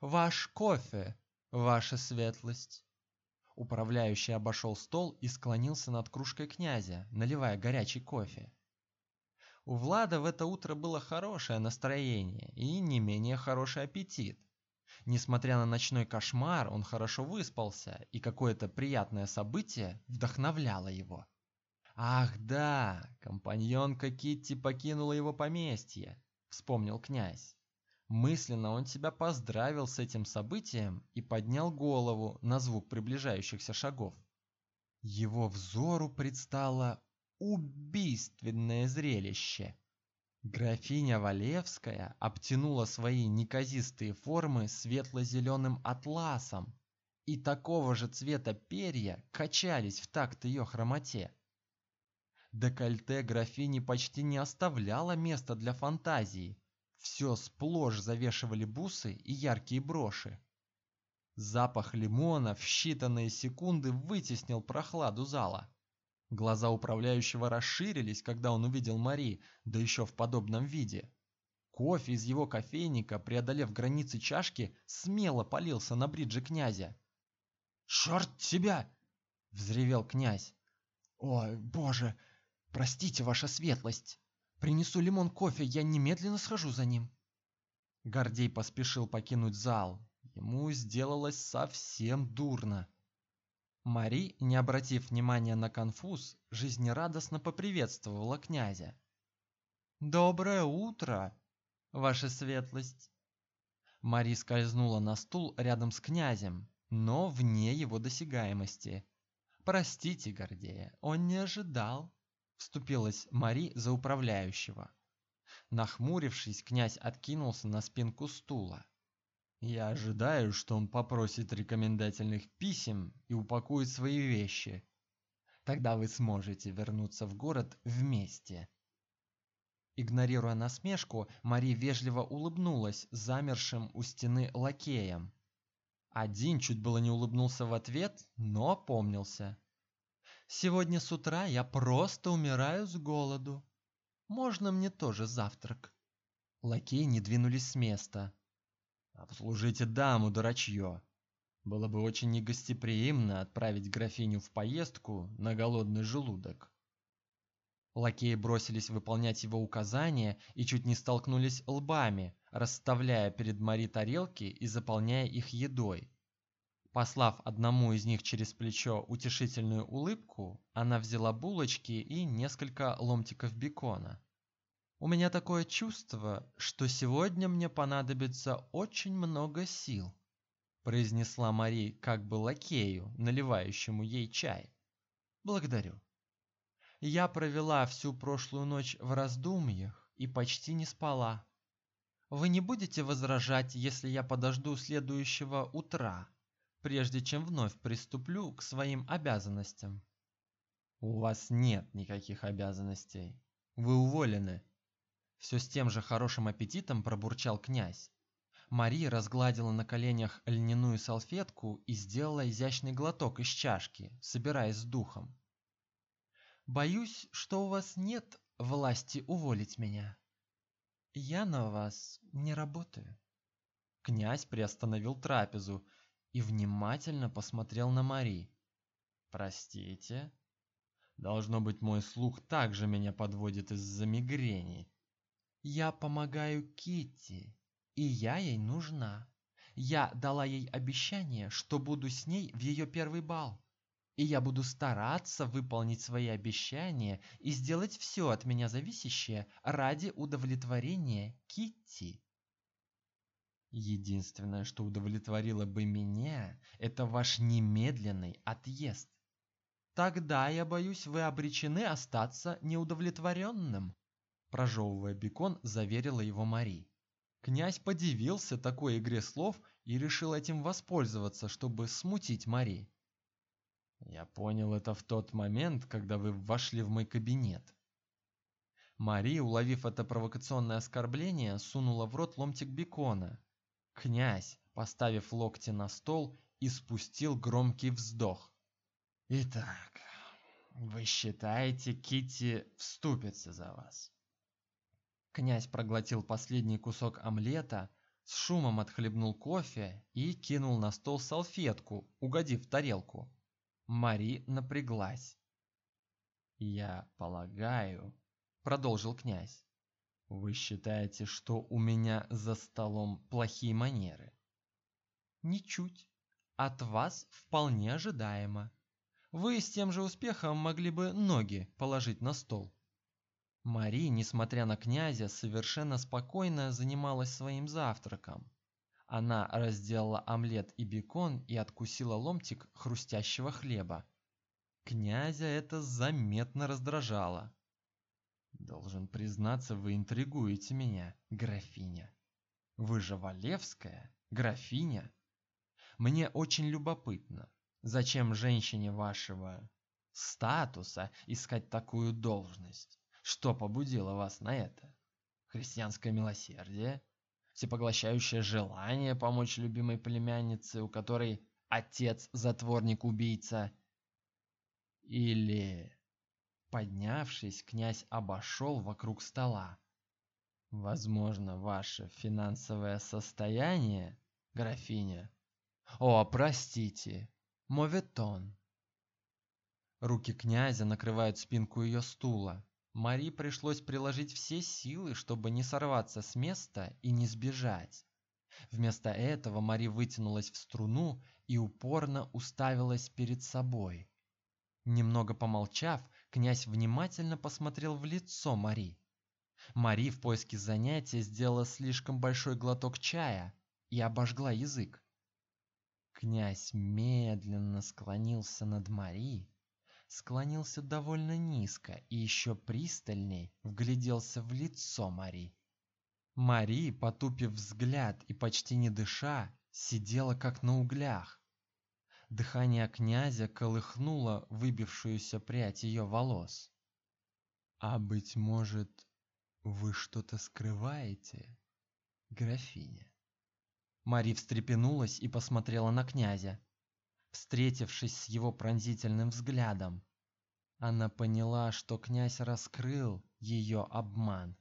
Speaker 1: Ваш кофе, ваша светлость. Управляющий обошел стол и склонился над кружкой князя, наливая горячий кофе. У Влада в это утро было хорошее настроение и не менее хороший аппетит. Несмотря на ночной кошмар, он хорошо выспался, и какое-то приятное событие вдохновляло его. Ах, да, компаньонка Китти покинула его поместье, вспомнил князь. Мысленно он себя поздравил с этим событием и поднял голову на звук приближающихся шагов. Его взору предстало убийственное зрелище. Графиня Валевская обтянула свои неказистые формы светло-зеленым атласом, и такого же цвета перья качались в такт ее хромоте. Декольте графини почти не оставляло места для фантазии. Все сплошь завешивали бусы и яркие броши. Запах лимона в считанные секунды вытеснил прохладу зала. Глаза управляющего расширились, когда он увидел Мари, да еще в подобном виде. Кофе из его кофейника, преодолев границы чашки, смело полился на бриджи князя. «Черт тебя!» — взревел князь. «Ой, боже, Простите, ваша светлость. Принесу лимон кофе, я немедленно схожу за ним. Гордей поспешил покинуть зал. Ему сделалось совсем дурно. Мари, не обратив внимания на конфуз, жизнерадостно поприветствовала князя. Доброе утро, ваша светлость. Мари скользнула на стул рядом с князем, но вне его досягаемости. Простите, Гордея, он не ожидал вступилась Мари за управляющего. Нахмурившись, князь откинулся на спинку стула. Я ожидаю, что он попросит рекомендательных писем и упакует свои вещи. Тогда вы сможете вернуться в город вместе. Игнорируя насмешку, Мари вежливо улыбнулась замершим у стены лакеям. Один чуть было не улыбнулся в ответ, но опомнился. Сегодня с утра я просто умираю с голоду. Можно мне тоже завтрак? Лакеи не двинулись с места. Обслужите даму, дурачье. Было бы очень негостеприимно отправить графиню в поездку на голодный желудок. Лакеи бросились выполнять его указания и чуть не столкнулись лбами, расставляя перед Мари тарелки и заполняя их едой. Послав одному из них через плечо утешительную улыбку, она взяла булочки и несколько ломтиков бекона. У меня такое чувство, что сегодня мне понадобится очень много сил, произнесла Мари как бы лакею, наливающему ей чай. Благодарю. Я провела всю прошлую ночь в раздумьях и почти не спала. Вы не будете возражать, если я подожду следующего утра? прежде чем вновь приступлю к своим обязанностям. У вас нет никаких обязанностей. Вы уволены. Все с тем же хорошим аппетитом пробурчал князь. Мария разгладила на коленях льняную салфетку и сделала изящный глоток из чашки, собираясь с духом. Боюсь, что у вас нет власти уволить меня. Я на вас не работаю. Князь приостановил трапезу и внимательно посмотрел на Мари. Простите, должно быть мой слух также меня подводит из-за мигрени. Я помогаю Китти, и я ей нужна. Я дала ей обещание, что буду с ней в ее первый бал. И я буду стараться выполнить свои обещания и сделать все от меня зависящее ради удовлетворения Китти. Единственное, что удовлетворило бы меня, это ваш немедленный отъезд. Тогда, я боюсь, вы обречены остаться неудовлетворенным», прожевывая бекон, заверила его Мари. Князь подивился такой игре слов и решил этим воспользоваться, чтобы смутить Мари. Я понял это в тот момент, когда вы вошли в мой кабинет. Мари, уловив это провокационное оскорбление, сунула в рот ломтик бекона, Князь, поставив локти на стол, испустил громкий вздох. Итак, вы считаете, Кити вступится за вас? Князь проглотил последний кусок омлета, с шумом отхлебнул кофе и кинул на стол салфетку, угодив в тарелку. Мари напряглась. Я полагаю, продолжил князь, вы считаете, что у меня за столом плохие манеры? Ничуть. От вас вполне ожидаемо. Вы с тем же успехом могли бы ноги положить на стол. Мари, несмотря на князя, совершенно спокойно занималась своим завтраком. Она разделала омлет и бекон и откусила ломтик хрустящего хлеба. Князя это заметно раздражало. Должен признаться, вы интригуете меня, графиня. Вы же Валевская, графиня. Мне очень любопытно, зачем женщине вашего статуса искать такую должность? Что побудило вас на это? Христианское милосердие? Всепоглощающее желание помочь любимой племяннице, у которой отец затворник-убийца? Или Поднявшись, князь обошел вокруг стола. Возможно, ваше финансовое состояние, графиня. О, простите, моветон. Руки князя накрывают спинку ее стула. Мари пришлось приложить все силы, чтобы не сорваться с места и не сбежать. Вместо этого Мари вытянулась в струну и упорно уставилась перед собой. Немного помолчав, князь внимательно посмотрел в лицо Мари. Мари в поиске занятия сделала слишком большой глоток чая и обожгла язык. Князь медленно склонился над Мари, склонился довольно низко и еще пристальней вгляделся в лицо Мари. Мари, потупив взгляд и почти не дыша, сидела как на углях. Дыхание князя колыхнуло выбившуюся прядь ее волос. А быть может, вы что-то скрываете, графиня? Мари встрепенулась и посмотрела на князя. Встретившись с его пронзительным взглядом, она поняла, что князь раскрыл ее обман.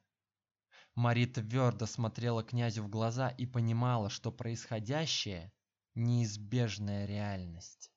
Speaker 1: Мари твердо смотрела князю в глаза и понимала, что происходящее неизбежная реальность.